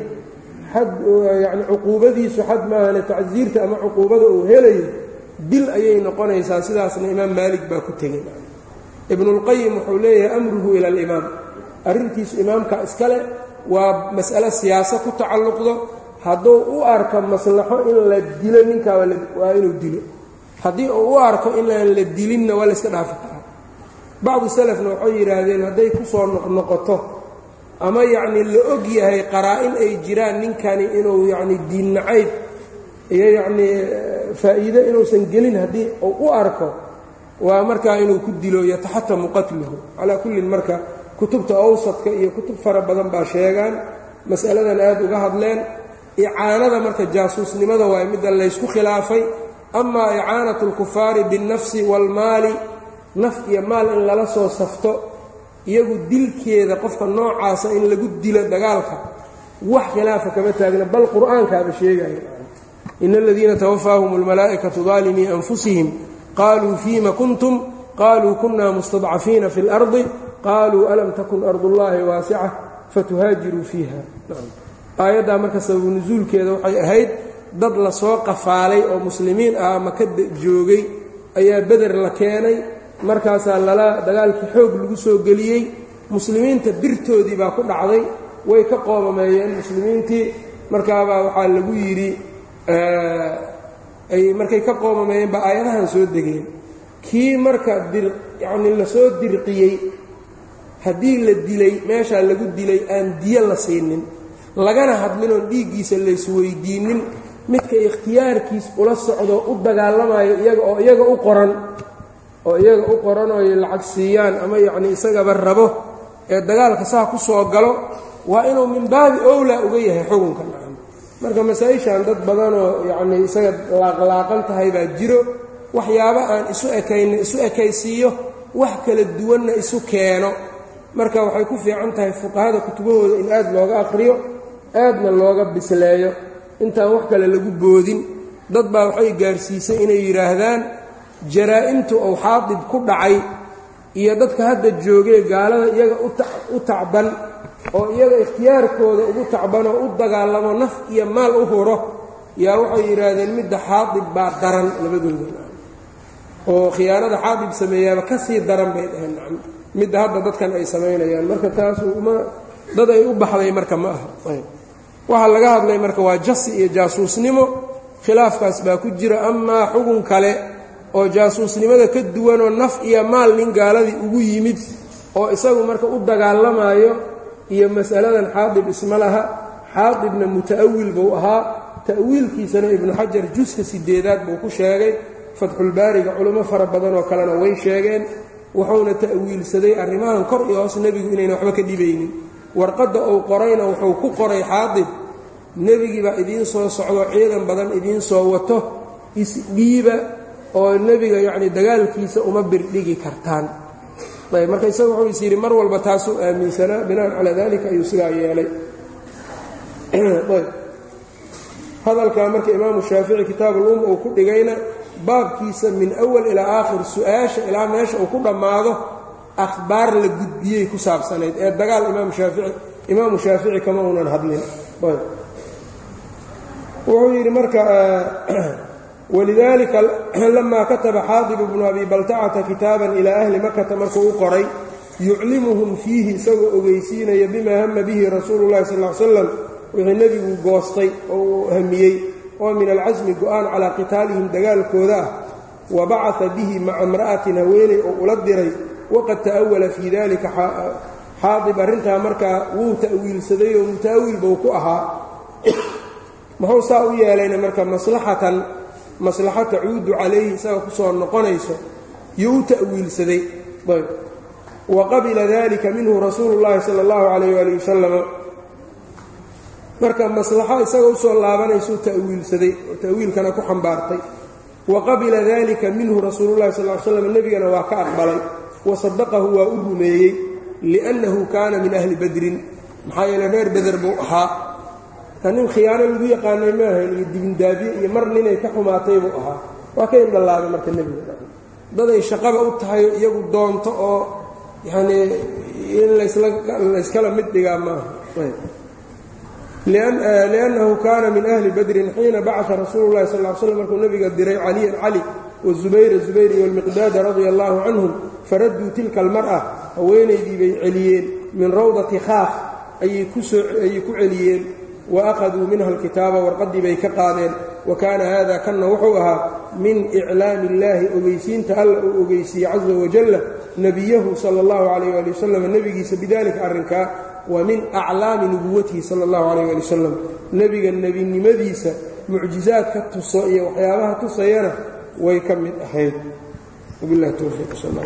yani cuquubadiisu xad maahane tacsiirta ama cuquubada uu helayo dil ayay noqonaysaa sidaasna imaam maalik baa ku tegey ibnulqayim wuxuu leeyahay amruhu ila alimaam. Arrintiisu imaamka iskale waa mas'alo siyaaso ku tacalluqdo. Hadduu u arko maslaxo in la dilo ninkaa waa inuu dilo haddii uu u arko inaan la dilinna waa layska dhaafi karaa. Bacdu salafna waxay yidhaahdeen hadday ku soo noqnoqoto ama yacnii la og yahay qaraa-in ay jiraan ninkani inuu yacni diin iyo yacnii faa'iido inuusan gelin haddii uu u arko waa markaa inuu ku dilo yataxatamu qatluhu. Calaa kullin marka kutubta awsadka iyo kutub fara badan baa sheegaan mas'aladan aad uga hadleen. Icaanada marka jaasuusnimada waa midda laysku khilaafay amaa icaanatu alkufaari biاnnafsi waalmaali naf iyo maal in lala soo safto iyagu dilkeeda qofka noocaasa in lagu dilo dagaalka wax khilaafa kama taagna bal qur'aankaaba sheegaya in aladiina tawafaahum اlmalaa'ikatu daalimii anfusihim qaluu fiima kuntum qaluu kuna mustadcafiina fi اlardi qaluu alam takun ardullaahi waasica fatuhaajiruu fiiha aayaddaa marka sababu nusuulkeeda waxay ahayd dad la soo qafaalay oo muslimiin ah maka joogay ayaa beder la keenay. Markaasaa lala dagaalkii xoog lagu soo geliyey. Muslimiinta birtoodii baa ku dhacday. Way ka qoomameeyeen muslimiintii. Markaabaa waxaa lagu yidhi ay markay ka qoomameeyeen baa aayadahan soo degeen. Kii marka dir yacnii la soo dirqiyey haddii la dilay meeshaa lagu dilay aan diyo la siinin. Lagana hadlinoon dhiiggiisa laysweydiinin midka ikhtiyaarkiis ula socdo u dagaalamayo iyaga oo iyaga u qoran oo iyaga u qoran oo lacag siiyaan ama yacnii isagaba rabo ee dagaalka saa ku soo galo waa inuu min baabi owlaa uga yahay xukunka. Nacam marka masaa-ishan dad badanoo yacnii isaga laaqlaaqan tahay baa jiro waxyaabo aan isu ekayna isu ekaysiiyo wax kala duwanna isu keeno. Marka waxay ku fiican tahay fuqahada kutubahooda in aad looga aqriyo aadna looga bisleeyo intaan wax kale lagu boodin. Dad baa waxay gaarsiisay inay yidhaahdaan jaraa-imtu ou xaadib ku dhacay. Iyo dadka hadda joogee gaalada iyaga u tacban oo iyaga ikhtiyaarkooda ugu tacban oo u dagaalamo naf iyo maal u huro yaa waxay yidhaahdeen midda xaadib baa daran labadooda. Oo khiyaanada xaadib sameeyaaba ka sii daran bay dhaheen nacam. Midda hadda dadkan ay samaynayaan marka taasu ma dad ay u baxday marka ma aha waxaa laga hadlay marka waa jasi iyo jaasuusnimo. Khilaafkaas baa ku jira amaa xugun kale oo jaasuusnimada ka duwanoo naf iyo maal nin gaaladii ugu yimid oo isagu marka u dagaalamayo iyo mas'aladan xaadib isma laha xaadibna muta'awil buu ahaa. Ta'wiilkiisana ibnu xajar juska sideedaad buu ku sheegay. Fatxulbaariga culimo fara badan oo kalena way sheegeen. Wuxuuna ta'wiilsaday arrimahan kor iyo hoos nebigu inayna waxba ka dhibaynin warqadda uu qorayna wuxuu ku qoray xaadib. Nebigii baa idiin soo socdo ciidan badan idiin soo wato isdhiiba oo nebiga yacni dagaalkiisa uma birdhigi kartaan. Ayb marka isaga wuxuu is yidhi mar walba taasuu aaminsanaa binaan calaa dalika ayuu sidaa yeelay. Ayb. Hadalkaa marka imaamu shaafici kitaabulum uu ku dhigayna baabkiisa min awal ilaa aakhir su'aasha ilaa meesha uu ku dhammaado akhbaar la gudbiyey ku saabsanayd ee dagaal imaam shaafici imaamu shaafici kama uunan hadlin. Wuxuu yidhi marka walidaalika lamaa kataba xaadibu bnu abi baltacata kitaaban ilaa ahli makata markuu u qoray yuclimuhum fiihi isagoo ogeysiinaya bimaa hama bihi rasuulu llahi sal l slam wixii nebigu goostay oo uu hamiyey oo min alcasmi go'aan calaa qitaalihim dagaalkooda ah wa bacaa bihi maca imra'atin haweeney oo ula diray waqad ta'awala fii dalika xaadib arrintaa markaa wuu ta'wiilsaday oo muta'awil buu ku ahaa muxuu saa u yeelayna marka maslaxatan maslaxa tacuudu calayhi isaga ku soo noqonayso yuu u ta'wiilsaday ayb wa qabila dalika minhu rasuulu llaahi sala allahu calayh waali wasalama marka maslaxo isaga u soo laabanaysuu ta'wiilsaday oo ta'wiilkana ku xambaartay wa qabila dalika minhu rasuululahi sal l slam nebigana waa ka aqbalay wa sadaqahu waa u rumeeyey liannahu kaana min ahli badrin. Maxaa yeele reer beder buu ahaa. Ta nin khiyaano lagu yaqaanay maahayn iyo dibindaabiye iyo mar ninay ka xumaatay buu ahaa. Waa ka indhalaabay marka nebiga. Daday shaqaba u tahay iyagu doonto oo yanii in layskala mid dhigaa maaha liannahu kaana min ahli badrin xiina bacaa rasuulu lahi sal l slm markuu nebiga diray caliyan cali wazubayra zubayr iyo almiqdaada radia allahu canhum faradduu tilka almar'a haweenaydii bay celiyeen min rawdati khaaf ayay ku celiyeen wa akhaduu minha alkitaaba warqaddii bay ka qaadeen wa kaana hada kanna wuxuu ahaa min iclaami illaahi ogeysiinta alla uu ogeysiiyey caza wajalla nebiyahu sala allahu calayh ali wasalam nebigiisa bidalika arrinkaa wa min aclaami nubuwatihi sala allahu calayh ali wasalam nebiga nebinimadiisa mucjizaadka tuso iyo waxyaabaha tusayana way ka mid ahayd. Wabilahi towfiiq sal